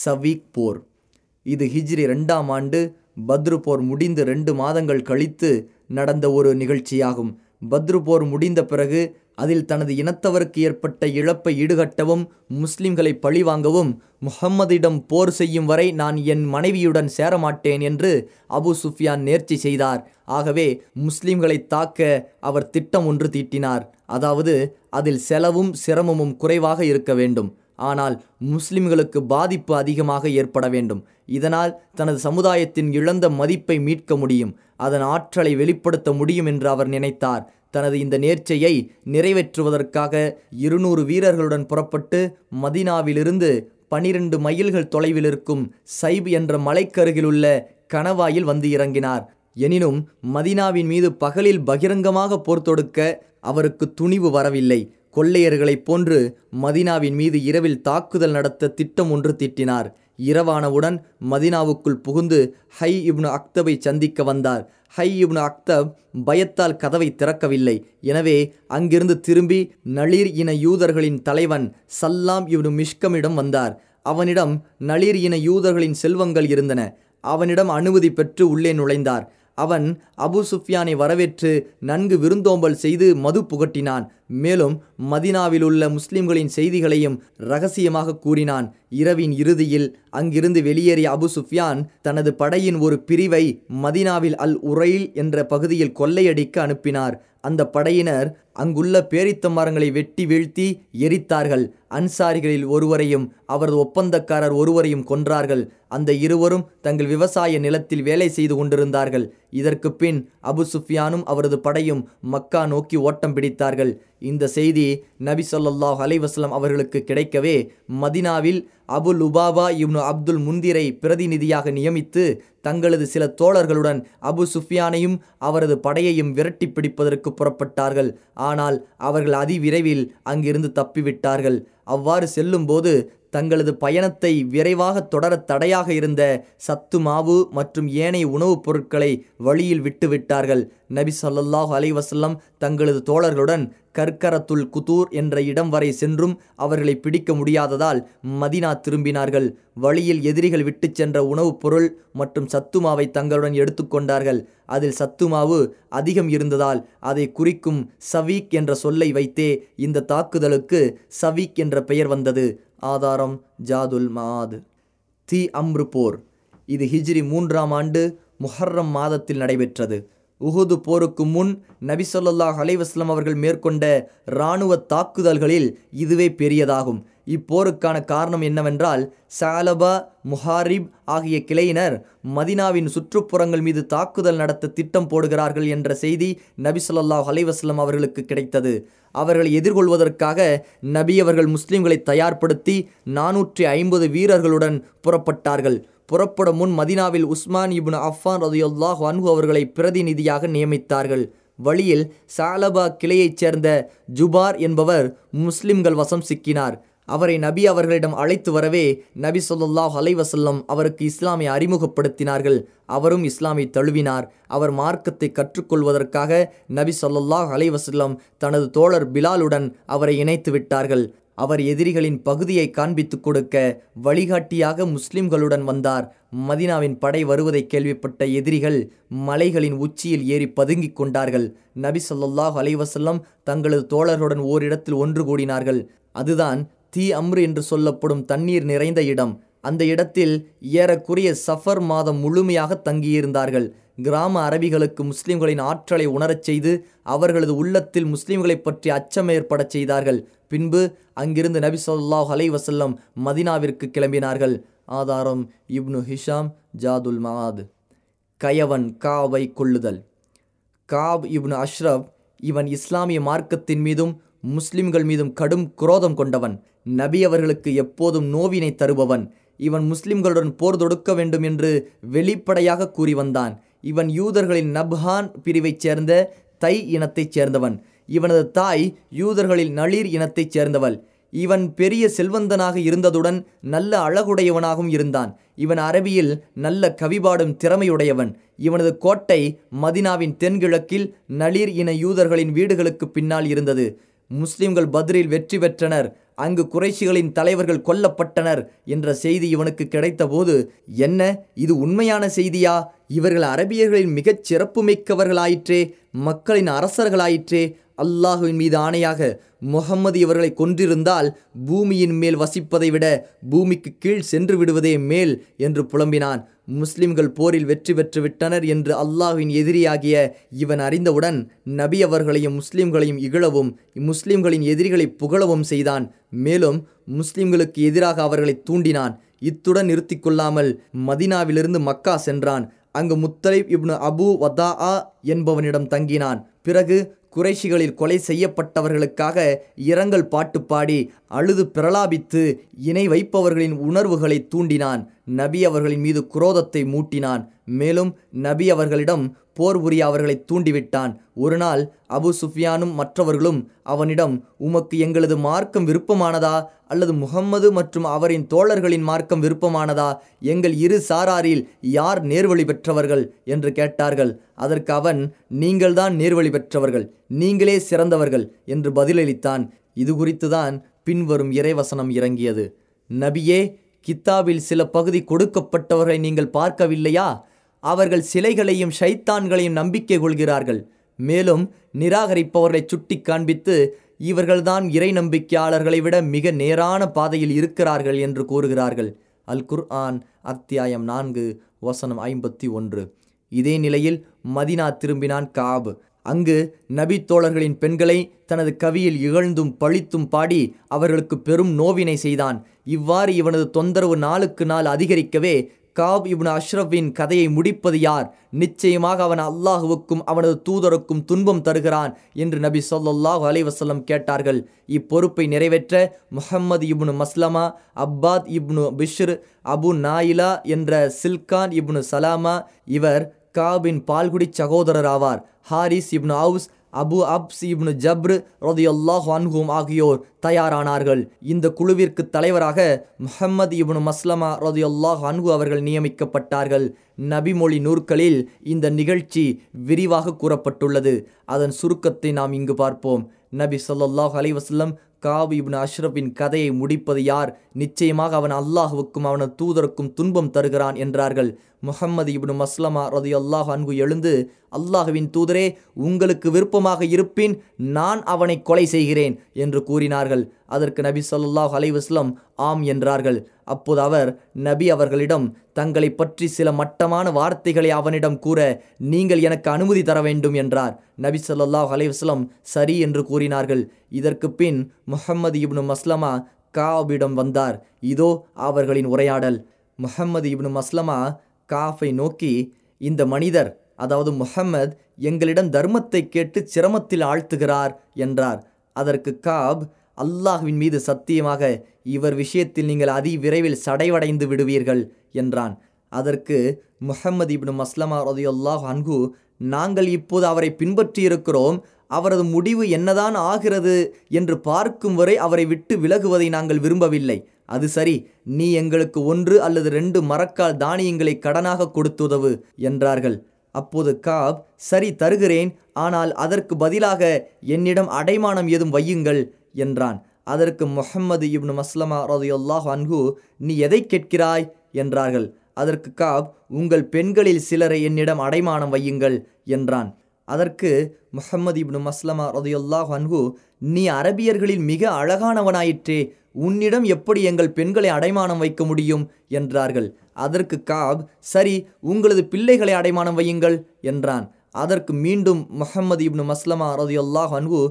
சவீக் போர். இது ஹிஜ்ரி ரெண்டாம் ஆண்டு பத்ரு போர் முடிந்து ரெண்டு மாதங்கள் கழித்து நடந்த ஒரு நிகழ்ச்சியாகும். பத்ரு போர் முடிந்த பிறகு அதில் தனது இனத்தவருக்கு ஏற்பட்ட இழப்பை ஈடுகட்டவும் முஸ்லிம்களை பழிவாங்கவும் முஹம்மதிடம் போர் செய்யும் வரை நான் என் மனைவியுடன் சேரமாட்டேன் என்று அபு சுஃபியான் நேர்ச்சி செய்தார். ஆகவே முஸ்லிம்களை தாக்க அவர் திட்டம் ஒன்று தீட்டினார். அதாவது அதில் செலவும் சிரமமும் குறைவாக இருக்க வேண்டும். ஆனால் முஸ்லிம்களுக்கு பாதிப்பு அதிகமாக ஏற்பட வேண்டும். இதனால் தனது சமுதாயத்தின் இழந்த மதிப்பை மீட்க முடியும். அதன் ஆற்றலை வெளிப்படுத்த முடியும் என்று அவர் நினைத்தார். தனது இந்த நேர்ச்சையை நிறைவேற்றுவதற்காக இருநூறு வீரர்களுடன் புறப்பட்டு மதினாவிலிருந்து பனிரெண்டு மைல்கள் தொலைவில் இருக்கும் சைப் என்ற மலைக்கருகிலுள்ள கணவாயில் வந்து இறங்கினார். எனினும் மதினாவின் மீது பகலில் பகிரங்கமாக போர் தொடுக்க அவருக்கு துணிவு வரவில்லை. கொள்ளையர்களைப் போன்று மதினாவின் மீது இரவில் தாக்குதல் நடத்த திட்டம் ஒன்று தீட்டினார். இரவானவுடன் மதினாவுக்குள் புகுந்து ஹை இப்னு அக்தபை சந்திக்க வந்தார். ஹை இப்னு அக்தப் பயத்தால் கதவை திறக்கவில்லை. எனவே அங்கிருந்து திரும்பி நளிர் இன யூதர்களின் தலைவன் சல்லாம் இப்னு மிஷ்கமிடம் வந்தார். அவனிடம் நளிர் இன யூதர்களின் செல்வங்கள் இருந்தன. அவனிடம் அனுமதி பெற்று உள்ளே நுழைந்தார். அவன் அபு சுஃபியானை வரவேற்று நன்கு விருந்தோம்பல் செய்து மது புகட்டினான். மேலும் மதினாவில் உள்ள முஸ்லிம்களின் செய்திகளையும் ரகசியமாக கூறினான். இரவின் இறுதியில் அங்கிருந்து வெளியேறிய அபு சுஃபியான் தனது படையின் ஒரு பிரிவை மதினாவில் அல் உரையில் என்ற பகுதியில் கொள்ளையடிக்க அனுப்பினார். அந்த படையினர் அங்குள்ள பேரித்த மரங்களை வெட்டி வீழ்த்தி எரித்தார்கள். அன்சாரிகளில் ஒருவரையும் அவரது ஒப்பந்தக்காரர் ஒருவரையும் கொன்றார்கள். அந்த இருவரும் தங்கள் விவசாய நிலத்தில் வேலை செய்து கொண்டிருந்தார்கள். இதற்கு பின் அபு சுஃபியானும் அவரது படையும் மக்கா நோக்கி ஓட்டம் பிடித்தார்கள். இந்த செய்தி நபி சொல்லாஹ் அலைவாஸ்லம் அவர்களுக்கு கிடைக்கவே மதினாவில் அபுல் லுபாபா இப்னு அப்துல் முந்திரை பிரதிநிதியாக நியமித்து தங்களது சில தோழர்களுடன் அபு சுஃபியானையும் அவரது படையையும் விரட்டி பிடிப்பதற்கு புறப்பட்டார்கள். ஆனால் அவர்கள் அதிவிரைவில் அங்கிருந்து தப்பிவிட்டார்கள். அவ்வாறு செல்லும்போது தங்களது பயணத்தை விரைவாக தொடர தடையாக இருந்த சத்து மாவு மற்றும் ஏனைய உணவுப் பொருட்களை வழியில் விட்டுவிட்டார்கள். நபி சொல்லாஹு அலைவசல்லம் தங்களது தோழர்களுடன் கற்கரத்துல் குதூர் என்ற இடம் வரை சென்றும் அவர்களை பிடிக்க முடியாததால் மதினா திரும்பினார்கள். வழியில் எதிரிகள் விட்டு சென்ற உணவுப் பொருள் மற்றும் சத்துமாவை தங்களுடன் எடுத்துக்கொண்டார்கள் அதில் சத்துமாவு அதிகம் இருந்ததால் அதை குறிக்கும் சவீக் என்ற சொல்லை வைத்தே இந்த தாக்குதலுக்கு சவீக் என்ற பெயர் வந்தது. ஆதாரம் ஜாதுல் மாத். தி அம்ரு போர். இது ஹிஜ்ரி மூன்றாம் ஆண்டு முஹர்ரம் மாதத்தில் நடைபெற்றது. உஹுது போருக்கு முன் நபி சொல்லாஹ் அலைவாஸ்லம் அவர்கள் மேற்கொண்ட இராணுவ தாக்குதல்களில் இதுவே பெரியதாகும். இப்போருக்கான காரணம் என்னவென்றால் சாலபா முஹாரிப் ஆகிய கிளையினர் மதினாவின் சுற்றுப்புறங்கள் மீது தாக்குதல் நடத்த திட்டம் போடுகிறார்கள் என்ற செய்தி நபி சொல்லாஹ் அலைவாஸ்லம் அவர்களுக்கு கிடைத்தது. அவர்களை எதிர்கொள்வதற்காக நபி அவர்கள் முஸ்லிம்களை தயார்படுத்தி நானூற்றி ஐம்பது வீரர்களுடன் புறப்பட்டார்கள். புறப்படும் முன் மதினாவில் உஸ்மான் இப்னு அஃபான் ரதியுல்லாஹ் அன்ஹு அவர்களை பிரதிநிதியாக நியமித்தார்கள். வழியில் சாலபா கிளையைச் சேர்ந்த ஜுபார் என்பவர் முஸ்லிம்கள் வசம் சிக்கினார். அவரை நபி அவர்களிடம் அழைத்து வரவே நபி சொல்லாஹ் அலைவசல்லம் அவருக்கு இஸ்லாமை அறிமுகப்படுத்தினார்கள். அவரும் இஸ்லாமை தழுவினார். அவர் மார்க்கத்தை கற்றுக்கொள்வதற்காக நபி சொல்லாஹ் அலைவசல்லம் தனது தோழர் பிலாலுடன் அவரை இணைத்து விட்டார்கள். அவர் எதிரிகளின் பகுதியை காண்பித்து கொடுக்க வழிகாட்டியாக முஸ்லிம்களுடன் வந்தார். மதினாவின் படை வருவதை கேள்விப்பட்ட எதிரிகள் மலைகளின் உச்சியில் ஏறி பதுங்கிக் கொண்டார்கள். நபி சொல்லாஹ் அலைவசல்லம் தங்களது தோழர்களுடன் ஓரிடத்தில் ஒன்று கூடினார்கள். அதுதான் தீ அம்ரு என்று சொல்லப்படும் தண்ணீர் நிறைந்த இடம். அந்த இடத்தில் ஏறக்குறைய சஃபர் மாதம் முழுமையாக தங்கியிருந்தார்கள். கிராம அரபிகளுக்கு முஸ்லிம்களின் ஆற்றலை உணரச் செய்து அவர்களது உள்ளத்தில் முஸ்லிம்களை பற்றி அச்சம் ஏற்படச் செய்தார்கள். பின்பு அங்கிருந்து நபி சொல்லாஹ் அலை வசல்லம் மதினாவிற்கு கிளம்பினார்கள். ஆதாரம் இப்னு ஹிஷாம் ஜாதுல் மகாத் கயவன் காவை கொள்ளுதல். காப் இப்னு அஷ்ரப் இவன் இஸ்லாமிய மார்க்கத்தின் மீதும் முஸ்லிம்கள் மீதும் கடும் குரோதம் கொண்டவன். நபி அவர்களுக்கு எப்போதும் நோவினை தருபவன். இவன் முஸ்லிம்களுடன் போர் தொடுக்க வேண்டும் என்று வெளிப்படையாக கூறி வந்தான். இவன் யூதர்களின் நப்ஹான் பிரிவைச் சேர்ந்த தை இனத்தைச் சேர்ந்தவன். இவனது தாய் யூதர்களில் நளிர் இனத்தைச் சேர்ந்தவள். இவன் பெரிய செல்வந்தனாக இருந்ததுடன் நல்ல அழகுடையவனாகவும் இருந்தான். இவன் அரபியில் நல்ல கவிபாடும் திறமையுடையவன். இவனது கோட்டை மதினாவின் தென்கிழக்கில் நளிர் இன யூதர்களின் வீடுகளுக்கு பின்னால் இருந்தது. முஸ்லிம்கள் பத்ரில் வெற்றி பெற்றனர். அங்கு குறைஷிகளின் தலைவர்கள் கொல்லப்பட்டனர் என்ற செய்தி இவனுக்கு கிடைத்தபோது என்ன இது உண்மையான செய்தியா? இவர்கள் அரபியர்களின் மிகச் சிறப்புமிக்கவர்களாயிற்றே மக்களின் அரசர்களாயிற்றே. அல்லாஹுவின் மீது ஆணையாக முகம்மது இவர்களை கொன்றிருந்தால் பூமியின் மேல் வசிப்பதை விட பூமிக்கு கீழ் சென்று விடுவதே மேல் என்று புலம்பினான். முஸ்லிம்கள் போரில் வெற்றி பெற்று விட்டனர் என்று அல்லாஹுவின் எதிரியாகிய இவன் அறிந்தவுடன் நபி அவர்களையும் முஸ்லிம்களையும் இகழவும் முஸ்லிம்களின் எதிரிகளை புகழவும் செய்தான். மேலும் முஸ்லிம்களுக்கு எதிராக அவர்களை தூண்டினான். இத்துடன் நிறுத்தி கொள்ளாமல் மதினாவிலிருந்து மக்கா சென்றான். அங்கு முத்தலிப் இப்னு அபு வதா என்பவனிடம் தங்கினான். பிறகு குறைஷிகளில் கொலை செய்யப்பட்டவர்களுக்காக இரங்கல் பாட்டு பாடி அழுது பிரலாபித்து இணை வைப்பவர்களின் உணர்வுகளை தூண்டினான். நபி அவர்களின் மீது குரோதத்தை மூட்டினான். மேலும் நபி அவர்களிடம் போர் புரிய அவர்களை தூண்டிவிட்டான். ஒரு நாள் அபு சுஃபியானும் மற்றவர்களும் அவனிடம் உமக்கு எங்களது மார்க்கம் விருப்பமானதா? அல்லது முகம்மது மற்றும் அவரின் தோழர்களின் மார்க்கம் விருப்பமானதா? எங்கள் இரு சாராரில் யார் நேர்வழி பெற்றவர்கள்? என்று கேட்டார்கள். அதற்கு அவன் நீங்கள்தான் நேர்வழி பெற்றவர்கள் நீங்களே சிறந்தவர்கள் என்று பதிலளித்தான். இது குறித்துதான் பின்வரும் இறைவசனம் இறங்கியது. நபியே கித்தாபில் சில பகுதி கொடுக்கப்பட்டவர்களை நீங்கள் பார்க்கவில்லையா? அவர்கள் சிலைகளையும் ஷைத்தான்களையும் நம்பிக்கை கொள்கிறார்கள். மேலும் நிராகரிப்பவர்களை சுட்டி காண்பித்து இவர்கள்தான் இறை நம்பிக்கையாளர்களை விட மிக நேரான பாதையில் இருக்கிறார்கள் என்று கூறுகிறார்கள். அல் குர்ஆன் அத்தியாயம் நான்கு வசனம் ஐம்பத்தி ஒன்று. இதே நிலையில் மதினா திரும்பினான் காப். அங்கு நபி தோழர்களின் பெண்களை தனது கவியில் இகழ்ந்தும் பழித்தும் பாடி அவர்களுக்கு பெரும் நோவினை செய்தான். இவ்வாறு இவனது தொந்தரவு நாளுக்கு நாள் அதிகரிக்கவே காப் இப்னு அஷ்ரஃபின் கதையை முடிப்பது யார்? நிச்சயமாக அவன் அல்லாஹுவுக்கும் அவனது தூதருக்கும் துன்பம் தருகிறான் என்று நபி சொல்லாஹு அலைவசல்லம் கேட்டார்கள். இப்பொறுப்பை நிறைவேற்ற முஹம்மது இப்னு மஸ்லமா அப்பாத் இப்னு பிஷ்ர் அபு நாயிலா என்ற சில்கான் இப்னு சலாமா இவர் காபின் பால்குடி சகோதரர் ஆவார். Harith ibn Aus Abu Abs ibn Jabr ரதியுல்லாஹ் அன்ஹூம் ஆகியோர் தயாரானார்கள். இந்த குழுவிற்கு தலைவராக முஹம்மது இப்னு மஸ்லமா ரதியுல்லாஹ் அன்ஹு அவர்கள் நியமிக்கப்பட்டார்கள். நபிமொழி நூற்களில் இந்த நிகழ்ச்சி விரிவாக கூறப்பட்டுள்ளது. அதன் சுருக்கத்தை நாம் இங்கு பார்ப்போம். நபி சொல்லாஹ் அலைவசல்லம் காவு இப்னு அஷ்ரஃபின் கதையை முடிப்பது யார்? நிச்சயமாக அவன் அல்லாஹுவுக்கும் அவனது தூதருக்கும் துன்பம் தருகிறான் என்றார்கள். முஹம்மது இப்னு மஸ்லமா ரதி அல்லாஹ் அன்பு எழுந்து அல்லாஹுவின் தூதரே உங்களுக்கு விருப்பமாக இருப்பின் நான் அவனை கொலை செய்கிறேன் என்று கூறினார்கள். அதற்கு நபி சொல்லாஹ் அலைவாஸ்லம் ஆம் என்றார்கள். அப்போது அவர் நபி அவர்களிடம் தங்களை பற்றி சில மட்டமான வார்த்தைகளை அவனிடம் கூற நீங்கள் எனக்கு அனுமதி தர வேண்டும் என்றார். நபி சொல்லாஹ் அலைவாஸ்லம் சரி என்று கூறினார்கள். இதற்கு பின் முஹம்மது இப்னு மஸ்லமா காபிடம் வந்தார். இதோ அவர்களின் உரையாடல். முஹம்மது இப்னு மஸ்லமா காஃபை நோக்கி இந்த மனிதர் அதாவது முகம்மது எங்களிடம் தர்மத்தை கேட்டு சிரமத்தில் ஆழ்த்துகிறார் என்றார். அதற்கு காப் அல்லாஹுவின் மீது சத்தியமாக இவர் விஷயத்தில் நீங்கள் அதி விரைவில் சடைவடைந்து விடுவீர்கள் என்றான். அதற்கு முஹம்மது இப்னு மஸ்லமா ரதியுல்லாஹ் அன்கு நாங்கள் இப்போது அவரை பின்பற்றி இருக்கிறோம். அவரது முடிவு என்னதான் ஆகிறது என்று பார்க்கும் வரை அவரை விட்டு விலகுவதை நாங்கள் விரும்பவில்லை. அது சரி நீ எங்களுக்கு ஒன்று அல்லது ரெண்டு மரக்கால் தானியங்களை கடனாக கொடுத்துதவு என்றார்கள். அப்போது காப் சரி தருகிறேன் ஆனால் அதற்கு பதிலாக என்னிடம் அடைமானம் ஏதும் வையுங்கள் என்றான். அதற்கு முஹம்மது இப்னு மஸ்லமா ரதையொல்லாஹ் அன்ஹு நீ எதை கேட்கிறாய் என்றார்கள். அதற்கு காப் உங்கள் பெண்களில் சிலரை என்னிடம் அடைமானம் வையுங்கள் என்றான். அதற்கு முஹம்மது இப்னு மஸ்லமா ரதையொல்லாஹ் அன்ஹு நீ அரபியர்களில் மிக அழகானவனாயிற்றே உன்னிடம் எப்படி எங்கள் பெண்களை அடைமானம் வைக்க முடியும்? என்றார்கள். அதற்கு காப் சரி உங்களது பிள்ளைகளை அடைமானம் வையுங்கள் என்றான். அதற்கு மீண்டும் முகமது இப்னு மஸ்லமா ரதியுல்லாஹ் அன்பு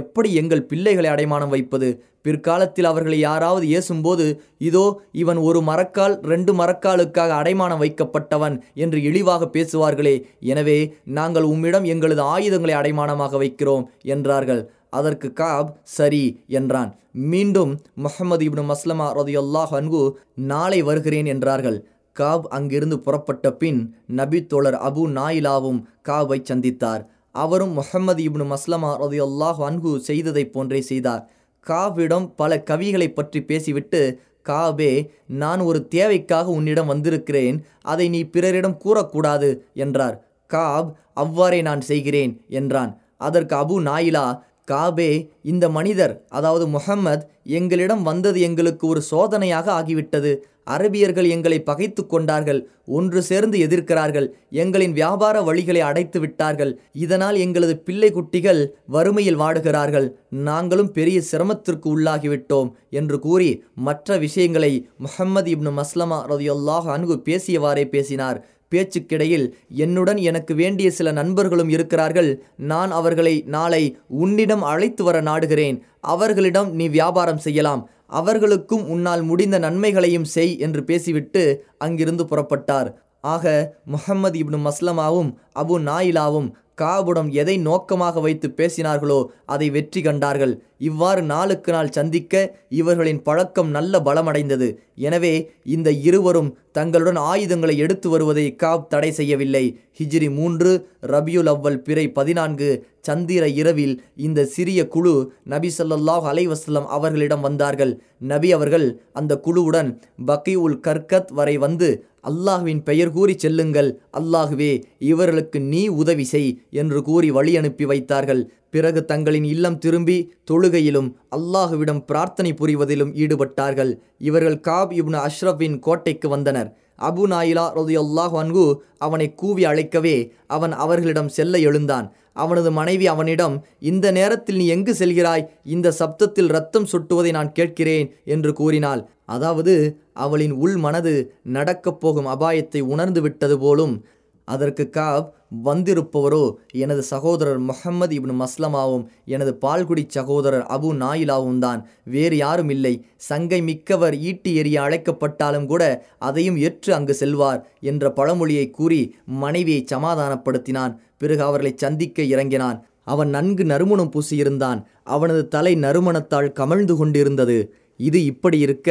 எப்படி எங்கள் பிள்ளைகளை அடைமானம் வைப்பது? பிற்காலத்தில் அவர்களை யாராவது ஏசும்போது இதோ இவன் ஒரு மரக்கால் ரெண்டு மரக்காலுக்காக அடைமானம் வைக்கப்பட்டவன் என்று இழிவாக பேசுவார்களே. எனவே நாங்கள் உம்மிடம் எங்களது ஆயுதங்களை அடைமானமாக வைக்கிறோம் என்றார்கள். அதற்கு காப் சரி என்றான். மீண்டும் முஹம்மது இப்னு மஸ்லமா ரதியுல்லாஹ் அன்கு நாளை வருகிறேன் என்றார்கள். காப் அங்கிருந்து புறப்பட்ட பின் நபி தோழர் அபு நாயிலாவும் காபை சந்தித்தார். அவரும் முஹம்மது இப்னு மஸ்லமா ரதியுல்லாஹ் அன்கு செய்ததைப் போன்றே செய்தார். காவிடம் பல கவிகளை பற்றி பேசிவிட்டு காபே நான் ஒரு தேவைக்காக உன்னிடம் வந்திருக்கிறேன். அதை நீ பிறரிடம் கூறக்கூடாது என்றார். காப் அவ்வாறே நான் செய்கிறேன் என்றான். அதற்கு அபு நாயிலா காபே இந்த மனிதர் அதாவது முகம்மத் எங்களிடம் வந்தது எங்களுக்கு ஒரு சோதனையாக ஆகிவிட்டது. அரபியர்கள் எங்களை பகைத்து கொண்டார்கள் ஒன்று சேர்ந்து எதிர்க்கிறார்கள் எங்களின் வியாபார வழிகளை அடைத்து விட்டார்கள். இதனால் எங்களது பிள்ளை குட்டிகள் வறுமையில் வாடுகிறார்கள் நாங்களும் பெரிய சிரமத்திற்கு உள்ளாகிவிட்டோம் என்று கூறி மற்ற விஷயங்களை முஹம்மது இப்னு மஸ்லமா ரதியுல்லாஹ் அன்கு பேசியவாறே பேசினார். பேச்சுக்கிடையில் என்னுடன் எனக்கு வேண்டிய சில நண்பர்களும் இருக்கிறார்கள். நான் அவர்களை நாளை உன்னிடம் அழைத்து வர நாடுகிறேன். அவர்களிடம் நீ வியாபாரம் செய்யலாம். அவர்களுக்கும் உன்னால் முடிந்த நன்மைகளையும் செய் என்று பேசிவிட்டு அங்கிருந்து புறப்பட்டார். ஆக முஹம்மது இப்னு மஸ்லமாவும் அபு நாயிலாவும் காபுடம் எதை நோக்கமாக வைத்து பேசினார்களோ அதை வெற்றி கண்டார்கள். இவ்வாறு நாளுக்கு நாள் சந்திக்க இவர்களின் பழக்கம் நல்ல பலமடைந்தது. எனவே இந்த இருவரும் தங்களுடன் ஆயுதங்களை எடுத்து வருவதை காப் தடை செய்யவில்லை. ஹிஜ்ரி மூன்று ரபியுல் அவ்வல் பிறை பதினான்கு சந்திர இரவில் இந்த சிறிய குழு நபி சொல்லல்லாஹ் அலைவசல்லம் அவர்களிடம் வந்தார்கள். நபி அவர்கள் அந்த குழுவுடன் பக்கி உல் கர்கத் வரை வந்து அல்லாஹ்வின் பெயர் கூறி செல்லுங்கள். அல்லாஹுவே இவர்களுக்கு நீ உதவி செய் என்று கூறி வழி அனுப்பி வைத்தார்கள். பிறகு தங்களின் இல்லம் திரும்பி தொழுகையிலும் அல்லாஹுவிடம் பிரார்த்தனை புரிவதிலும் ஈடுபட்டார்கள். இவர்கள் காப் இப்னு அஷ்ரஃபின் கோட்டைக்கு வந்தனர். அபு நாயிலா ரதியுல்லாஹ் அன்கு அவனை கூவி அழைக்கவே அவன் அவர்களிடம் செல்ல எழுந்தான். அவனது மனைவி அவனிடம் இந்த நேரத்தில் நீ எங்கு செல்கிறாய்? இந்த சப்தத்தில் ரத்தம் சுட்டுவதை நான் கேட்கிறேன் என்று கூறினாள். அதாவது அவளின் உள் மனது நடக்கப் போகும் அபாயத்தை உணர்ந்து விட்டது போலும் அதற்கு காப் வந்திருப்பவரோ எனது சகோதரர் முஹம்மது இப்னு மஸ்லமாவும் எனது பால்குடி சகோதரர் அபு நாயிலாவும் தான். வேறு யாரும் இல்லை. சங்கை மிக்கவர் ஈட்டி எறிய அழைக்கப்பட்டாலும் கூட அதையும் ஏற்று அங்கு செல்வார் என்ற பழமொழியை கூறி மனைவியை சமாதானப்படுத்தினான். பிறகு அவர்களை சந்திக்க இறங்கினான். அவன் நன்கு நறுமணம் பூசியிருந்தான். அவனது தலை நறுமணத்தால் கமழ்ந்து கொண்டிருந்தது. இது இப்படி இருக்க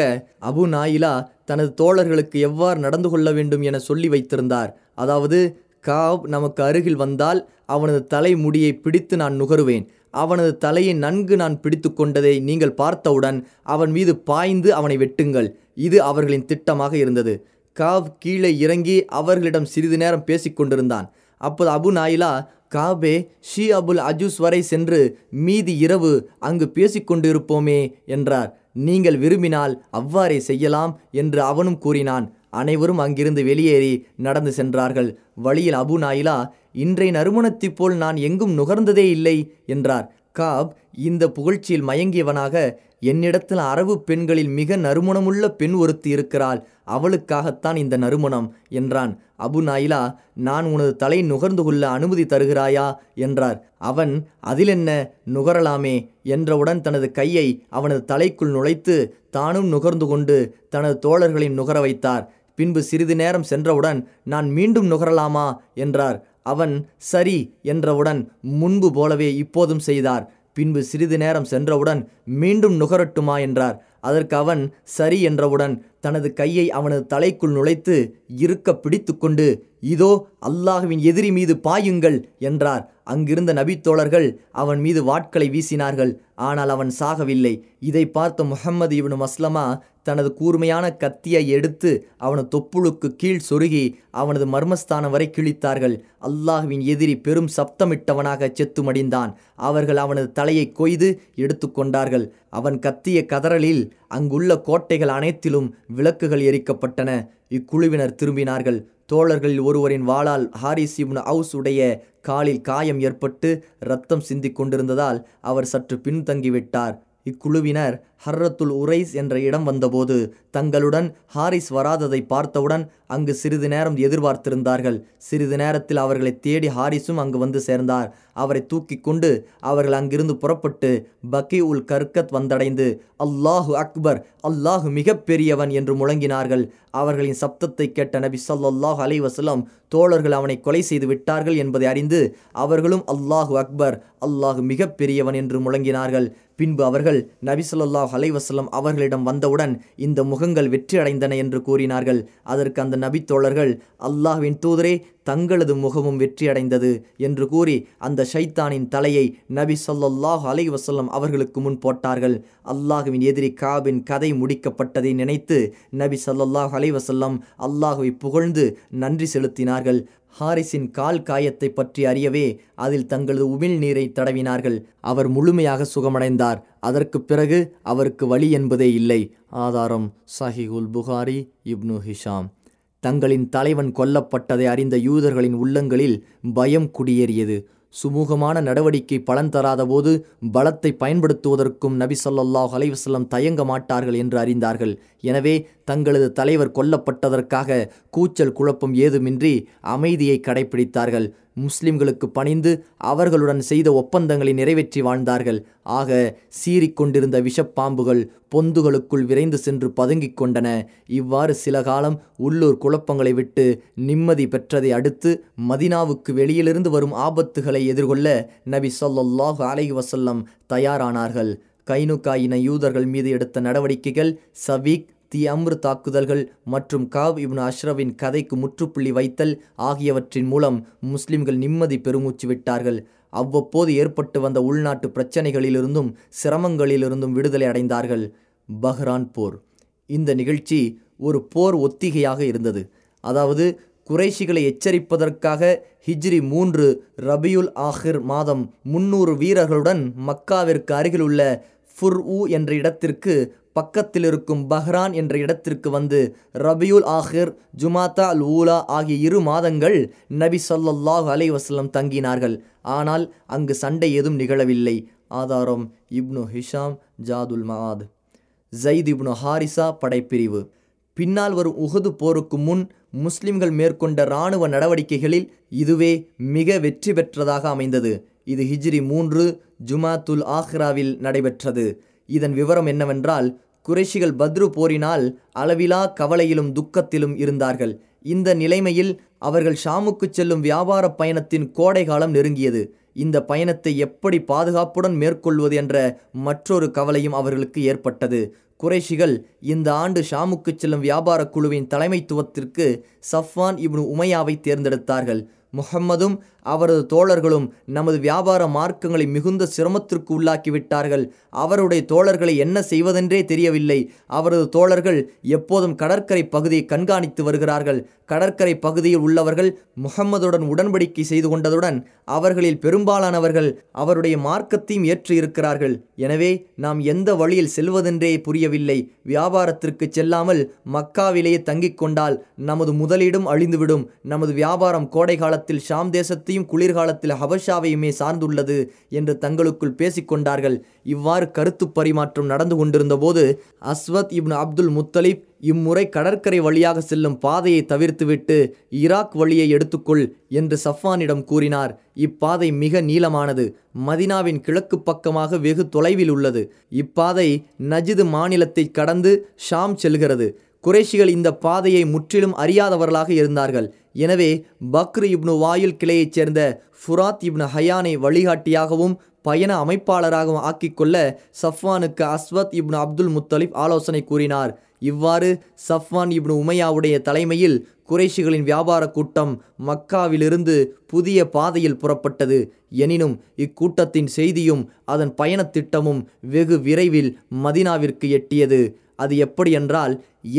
அபு நாயிலா தனது தோழர்களுக்கு எவ்வாறு நடந்து கொள்ள வேண்டும் என சொல்லி வைத்திருந்தார். அதாவது காப் நமக்கு அருகில் வந்தால் அவனது தலை முடியை பிடித்து நான் நுகருவேன். அவனது தலையை நன்கு நான் பிடித்து கொண்டதை நீங்கள் பார்த்தவுடன் அவன் மீது பாய்ந்து அவனை வெட்டுங்கள். இது அவர்களின் திட்டமாக இருந்தது. காவ் கீழே இறங்கி அவர்களிடம் சிறிது நேரம் பேசிக்கொண்டிருந்தான் அப்போது அபு நாயிலா காபே ஷி அபுல் அஜூஸ் வரை சென்று மீதி இரவு அங்கு பேசிக்கொண்டிருப்போமே என்றார். நீங்கள் விரும்பினால் அவ்வாறே செய்யலாம் என்று அவனும் கூறினான். அனைவரும் அங்கிருந்து வெளியேறி நடந்து சென்றார்கள். வழியில் அபு நாயிலா இன்றைய நறுமணத்தைப் போல் நான் எங்கும் நுகர்ந்ததே இல்லை என்றார். காப் இந்த புகழ்ச்சியில் மயங்கியவனாக என்னிடத்தில் அரபு பெண்களில் மிக நறுமணமுள்ள பெண் ஒருத்தி இருக்கிறாள். அவளுக்காகத்தான் இந்த நறுமணம் என்றான். அபு நாயிலா நான் உனது தலை நுகர்ந்து கொள்ள அனுமதி தருகிறாயா? என்றார். அவன் அதிலென்ன நுகரலாமே என்றவுடன் தனது கையை அவனது தலைக்குள் நுழைத்து தானும் நுகர்ந்து கொண்டு தனது தோழர்களையும் நுகர வைத்தார் பின்பு சிறிது நேரம் சென்றவுடன் நான் மீண்டும் நுகரலாமா? என்றார். அவன் சரி என்றவுடன் முன்பு போலவே இப்போதும் செய்தார். பின்பு சிறிது நேரம் சென்றவுடன் மீண்டும் நுகரட்டுமா? என்றார். அதற்கு அவன் சரி என்றவுடன் தனது கையை அவனது தலைக்குள் நுழைத்து இருக்க பிடித்து கொண்டு இதோ அல்லாஹுவின் எதிரி மீது பாயுங்கள் என்றார். அங்கிருந்த நபித்தோழர்கள் அவன் மீது வாட்களை வீசினார்கள். ஆனால் அவன் சாகவில்லை. இதை பார்த்த முஹம்மது இவனு மஸ்லமா தனது கூர்மையான கத்தியை எடுத்து அவனது தொப்புளுக்கு கீழ் சொருகி அவனது மர்மஸ்தானம் வரை கிழித்தார்கள். அல்லாஹுவின் எதிரி பெரும் சப்தமிட்டவனாக செத்து மடிந்தான் அவர்கள் அவனது தலையை கொய்து எடுத்துக்கொண்டார்கள் அவன் கத்திய கதறலில் அங்குள்ள கோட்டைகள் அனைத்திலும் விளக்குகள் எரிக்கப்பட்டன. இக்குழுவினர் திரும்பினார்கள். தோழர்களில் ஒருவரின் வாளால் ஹாரிஸ் இப்னு அவுஸ் உடைய காலில் காயம் ஏற்பட்டு ரத்தம் சிந்தி கொண்டிருந்ததால் அவர் சற்று பின்தங்கிவிட்டார். இக்குழுவினர் ஹர்ரத்துல் உரைஸ் என்ற இடம் வந்தபோது தங்களுடன் ஹாரிஸ் வராததை பார்த்தவுடன் அங்கு சிறிது நேரம் எதிர்பார்த்திருந்தார்கள். சிறிது நேரத்தில் அவர்களை தேடி ஹாரிஸும் அங்கு வந்து சேர்ந்தார். அவரை தூக்கி கொண்டு அவர்கள் அங்கிருந்து புறப்பட்டு பக்கி உல் கர்கத் வந்தடைந்து அல்லாஹு அக்பர் அல்லாஹு மிக பெரியவன் என்று முழங்கினார்கள். அவர்களின் சப்தத்தை கேட்ட நபி ஸல்லல்லாஹு அலைவசலம் தோழர்கள் அவனை கொலை செய்து விட்டார்கள் என்பதை அறிந்து அவர்களும் அல்லாஹு அக்பர் அல்லாஹு மிக பெரியவன் என்று முழங்கினார்கள். பின்பு அவர்கள் நபி ஸல்லல்லாஹு சல்லாஹ் அலைவசல்லம் அவர்களிடம் வந்தவுடன் இந்த முகங்கள் வெற்றி அடைந்தன என்று கூறினார்கள். அதற்கு அந்த நபித்தோழர்கள் அல்லாஹ்வின் தூதரே தங்களது முகமும் வெற்றியடைந்தது என்று கூறி அந்த ஷைத்தானின் தலையை நபி ஸல்லல்லாஹு அலைவசல்லம் அவர்களுக்கு முன் போட்டார்கள். அல்லாஹுவின் எதிரி காபின் கதை முடிக்கப்பட்டதை நினைத்து நபி ஸல்லல்லாஹு அலைவசல்லம் அல்லாஹுவை புகழ்ந்து நன்றி செலுத்தினார்கள். ஹாரிஸின் கால் காயத்தை பற்றி அறியவே அதில் தங்களது உமிழ் நீரை தடவினார்கள். அவர் முழுமையாக சுகமடைந்தார். அதற்கு பிறகு அவருக்கு வழி என்பதே இல்லை. ஆதாரம் சஹிகுல் புகாரி இப்னு ஹிஷாம். தங்களின் தலைவன் கொல்லப்பட்டதை அறிந்த யூதர்களின் உள்ளங்களில் பயம் குடியேறியது. சுமூகமான நடவடிக்கை பலன் தராதபோது பலத்தை பயன்படுத்துவதற்கும் நபி ஸல்லல்லாஹு அலைஹி தயங்க மாட்டார்கள் என்று அறிந்தார்கள். எனவே தங்களது தலைவர் கொல்லப்பட்டதற்காக கூச்சல் குழப்பம் ஏதுமின்றி அமைதியை கடைபிடித்தார்கள். முஸ்லிம்களுக்கு பணிந்து அவர்களுடன் செய்த ஒப்பந்தங்களை நிறைவேற்றி வாழ்ந்தார்கள். ஆக சீறிக்கொண்டிருந்த விஷப்பாம்புகள் பொந்துகளுக்குள் விரைந்து சென்று பதுங்கிக் கொண்டன. இவ்வாறு சில காலம் உள்ளூர் குழப்பங்களை விட்டு நிம்மதி பெற்றதை அடுத்து மதினாவுக்கு வெளியிலிருந்து வரும் ஆபத்துகளை எதிர்கொள்ள நபி சொல்லாஹு அலை வசல்லம் தயாரானார்கள். கைனுக்காயின யூதர்கள் மீது எடுத்த நடவடிக்கைகள் சவீக் தி அம்ரு தாக்குதல்கள் மற்றும் காவ் இப்னு அஷ்ரவின் கதைக்கு முற்றுப்புள்ளி வைத்தல் ஆகியவற்றின் மூலம் முஸ்லிம்கள் நிம்மதி பெருமூச்சு விட்டார்கள். அவ்வப்போது ஏற்பட்டு வந்த உள்நாட்டு பிரச்சனைகளிலிருந்தும் சிரமங்களிலிருந்தும் விடுதலை அடைந்தார்கள். பஹ்ரான் போர். இந்த நிகழ்ச்சி ஒரு போர் ஒத்திகையாக இருந்தது. அதாவது குறைஷிகளை எச்சரிப்பதற்காக ஹிஜ்ரி மூன்று ரபியுல் ஆஹிர் மாதம் முன்னூறு வீரர்களுடன் மக்காவிற்கு அருகிலுள்ள ஃபுர் உ என்ற இடத்திற்கு பக்கத்தில் இருக்கும் பஹ்ரான் என்ற இடத்திற்கு வந்து ரபியுல் ஆஹிர் ஜுமாத்தா அல் ஊலா ஆகிய இரு மாதங்கள் நபி ஸல்லல்லாஹு அலை வசல்லம் தங்கினார்கள். ஆனால் அங்கு சண்டை ஏதும் நிகழவில்லை. ஆதாரம் இப்னு ஹிஷாம் ஜாதுல் மஆத். ஜயித் இப்னு ஹாரிசா படைப்பிரிவு. பின்னால் வரும் உஹது போருக்கு முன் முஸ்லிம்கள் மேற்கொண்ட இராணுவ நடவடிக்கைகளில் இதுவே மிக வெற்றி பெற்றதாக அமைந்தது. இது ஹிஜ்ரி மூன்று ஜுமாத்துல் ஆஹ்ராவில் நடைபெற்றது. இதன் விவரம் என்னவென்றால் குறைஷிகள் பத்ரு போரினால் அளவிலா கவலையிலும் துக்கத்திலும் இருந்தார்கள். இந்த நிலைமையில் அவர்கள் ஷாமுக்கு செல்லும் வியாபார பயணத்தின் கோடை காலம் நெருங்கியது. இந்த பயணத்தை எப்படி பாதுகாப்புடன் மேற்கொள்வது என்ற மற்றொரு கவலையும் அவர்களுக்கு ஏற்பட்டது. குறைஷிகள் இந்த ஆண்டு ஷாமுக்கு செல்லும் வியாபார குழுவின் தலைமைத்துவத்திற்கு சஃப்வான் இப்னு உமையாவை தேர்ந்தெடுத்தார்கள். முகம்மதும் அவரது தோழர்களும் நமது வியாபார மார்க்கங்களை மிகுந்த சிரமத்திற்கு உள்ளாக்கிவிட்டார்கள். அவருடைய தோழர்களை என்ன செய்வதென்றே தெரியவில்லை. அவரது தோழர்கள் எப்போதும் கடற்கரை பகுதியை கண்காணித்து வருகிறார்கள். கடற்கரை பகுதியில் உள்ளவர்கள் முகம்மதுடன் உடன்படிக்கை செய்து கொண்டதுடன் அவர்களில் பெரும்பாலானவர்கள் அவருடைய மார்க்கத்தையும் ஏற்று இருக்கிறார்கள். எனவே நாம் எந்த வழியில் செல்வதென்றே புரியவில்லை. வியாபாரத்திற்கு செல்லாமல் மக்காவிலேயே தங்கிக் கொண்டால் நமது முதலீடும் அழிந்துவிடும். நமது வியாபாரம் கோடை காலத்தில் ஷாம் தேசத்தையும் குளிர்காலத்தில் ஹபஷாவையுமே சார்ந்துள்ளது என்று தங்களுக்குள் பேசிக்கொண்டார்கள். இவ்வாறு கருத்து பரிமாற்றம் நடந்து கொண்டிருந்த போது அஸ்வத் இப்னு அப்துல் முத்தலிப் இம்முறை கடற்கரை வழியாக செல்லும் பாதையை தவிர்த்துவிட்டு ஈராக் வழியை எடுத்துக்கொள் என்று சஃபானிடம் கூறினார். இப்பாதை மிக நீளமானது. மதினாவின் கிழக்கு பக்கமாக வெகு தொலைவில் உள்ளது. இப்பாதை நஜிது மாநிலத்தை கடந்து ஷாம் செல்கிறது. குறைஷிகள் இந்த பாதையை முற்றிலும் அறியாதவர்களாக இருந்தார்கள். எனவே பக்ரு இப்னு வாயில் கிளையைச் சேர்ந்த ஃபுராத் இப்னு ஹயானை வழிகாட்டியாகவும் பயண அமைப்பாளராகவும் ஆக்கிக்கொள்ள சஃப்வானுக்கு அஸ்வத் இப்னு அப்துல் முத்தலிப் ஆலோசனை கூறினார். இவ்வாறு சஃப்வான் இப்னு உமையாவுடைய தலைமையில் குறைஷிகளின் வியாபார கூட்டம் மக்காவிலிருந்து புதிய பாதையில் புறப்பட்டது. எனினும் இக்கூட்டத்தின் செய்தியும் அதன் பயணத் திட்டமும் வெகு விரைவில் மதினாவிற்கு எட்டியது. அது எப்படி என்றால்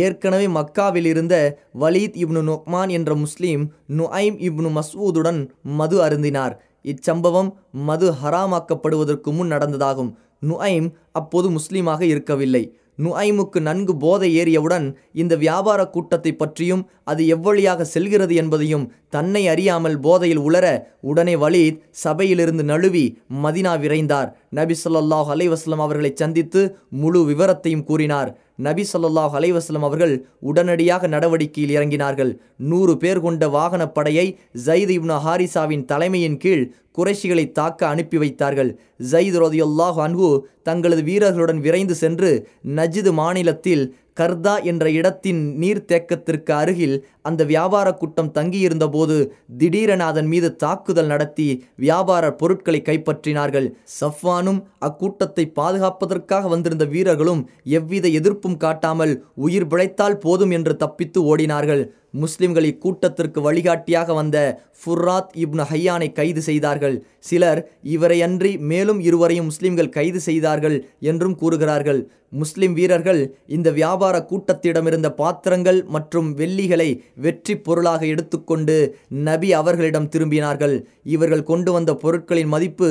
ஏற்கனவே மக்காவில் இருந்த வலீத் இப்னு நொக்மான் என்ற முஸ்லீம் நுஐம் இப்னு மசூதுடன் மது அருந்தினார். இச்சம்பவம் மது ஹராமாக்கப்படுவதற்கு முன் நடந்ததாகும். நுஐம் அப்போது முஸ்லீமாக இருக்கவில்லை. நுஐமுக்கு நன்கு போதை ஏறியவுடன் இந்த வியாபார கூட்டத்தை பற்றியும் அது எவ்வழியாக செல்கிறது என்பதையும் தன்னை அறியாமல் போதையில் உளர உடனே வலீத் சபையிலிருந்து நழுவி மதினா விரைந்தார். நபி சொல்லாஹ் அலைவாஸ்லம் அவர்களை சந்தித்து முழு விவரத்தையும் கூறினார். நபி சொல்லாஹ் அலைவாஸ்லம் அவர்கள் உடனடியாக நடவடிக்கையில் இறங்கினார்கள். நூறு பேர் கொண்ட வாகனப் படையை ஜயித் இப்னு ஹாரிசாவின் தலைமையின் கீழ் குறைஷிகளை தாக்க அனுப்பி வைத்தார்கள். ஜயித் ரோதியுல்லாஹ் அன்ஹு தங்களது வீரர்களுடன் விரைந்து சென்று நஜிது மாநிலத்தில் கர்தா என்ற இடத்தின் நீர்த்தேக்கத்திற்கு அருகில் அந்த வியாபார கூட்டம் தங்கியிருந்த போது திடீரென அதன் மீது தாக்குதல் நடத்தி வியாபார பொருட்களை கைப்பற்றினார்கள். சஃப்வானும் அக்கூட்டத்தை பாதுகாப்பதற்காக வந்திருந்த வீரர்களும் எவ்வித எதிர்ப்பும் காட்டாமல் உயிர் பிழைத்தால் போதும் என்று தப்பித்து ஓடினார்கள். முஸ்லிம்கள் இக்கூட்டத்திற்கு வழிகாட்டியாக வந்த ஃபுர்ராத் இப்னு ஹையானை கைது செய்தார்கள். சிலர் இவரை அன்றி மேலும் இருவரையும் முஸ்லிம்கள் கைது செய்தார்கள் என்றும் கூறுகிறார்கள். முஸ்லிம் வீரர்கள் இந்த வியாபார கூட்டத்திடமிருந்த பாத்திரங்கள் மற்றும் வெள்ளிகளை வெற்றி பொருளாக எடுத்துக்கொண்டு நபி அவர்களிடம் திரும்பினார்கள். இவர்கள் கொண்டு வந்த பொருட்களின் மதிப்பு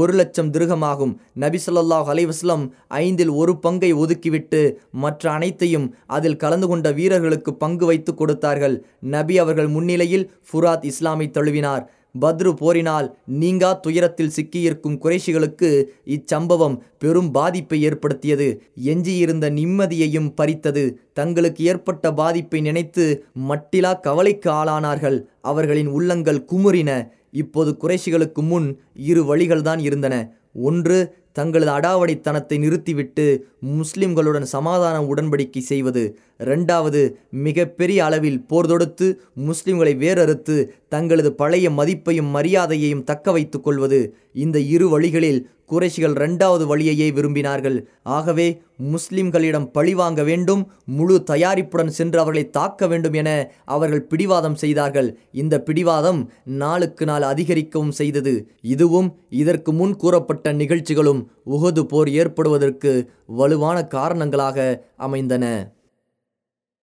ஒரு லட்சம் திருகமாகும். நபி சொல்லாஹ் அலைவாஸ்லம் ஐந்தில் ஒரு பங்கை ஒதுக்கிவிட்டு மற்ற அனைத்தையும் அதில் கலந்து கொண்ட வீரர்களுக்கு பங்கு வைத்து கொடுத்தார்கள். நபி அவர்கள் முன்னிலையில் ஃபுராத் இஸ்லாமை தழுவினார். பத்ரு போரினால் நீங்கா துயரத்தில் சிக்கியிருக்கும் குறைஷிகளுக்கு இச்சம்பவம் பெரும் பாதிப்பை ஏற்படுத்தியது. எஞ்சியிருந்த நிம்மதியையும் பறித்தது. தங்களுக்கு ஏற்பட்ட பாதிப்பை நினைத்து மட்டிலா கவலைக்கு ஆளானார்கள். அவர்களின் உள்ளங்கள் குமுறின. இப்போது குறைஷிகளுக்கு முன் இரு வழிகள்தான் இருந்தன. ஒன்று தங்களது அடாவடித்தனத்தை நிறுத்திவிட்டு முஸ்லிம்களுடன் சமாதான உடன்படிக்கை செய்வது. இரண்டாவது மிகப்பெரிய அளவில் போர் தொடுத்து முஸ்லிம்களை வேறறுத்து தங்களது பழைய மதிப்பையும் மரியாதையையும் தக்க வைத்து கொள்வது. இந்த இரு வழிகளில் குறைஷிகள் இரண்டாவது வழியையே விரும்பினார்கள். ஆகவே முஸ்லிம்களிடம் பழிவாங்க வேண்டும் முழு தயாரிப்புடன் சென்று அவர்களை தாக்க வேண்டும் என அவர்கள் பிடிவாதம் செய்தார்கள். இந்த பிடிவாதம் நாளுக்கு நாள் அதிகரிக்கவும் செய்தது. இதுவும் இதற்கு முன் கூறப்பட்ட நிகழ்ச்சிகளும் உகது போர் ஏற்படுவதற்கு வலுவான காரணங்களாக அமைந்தன.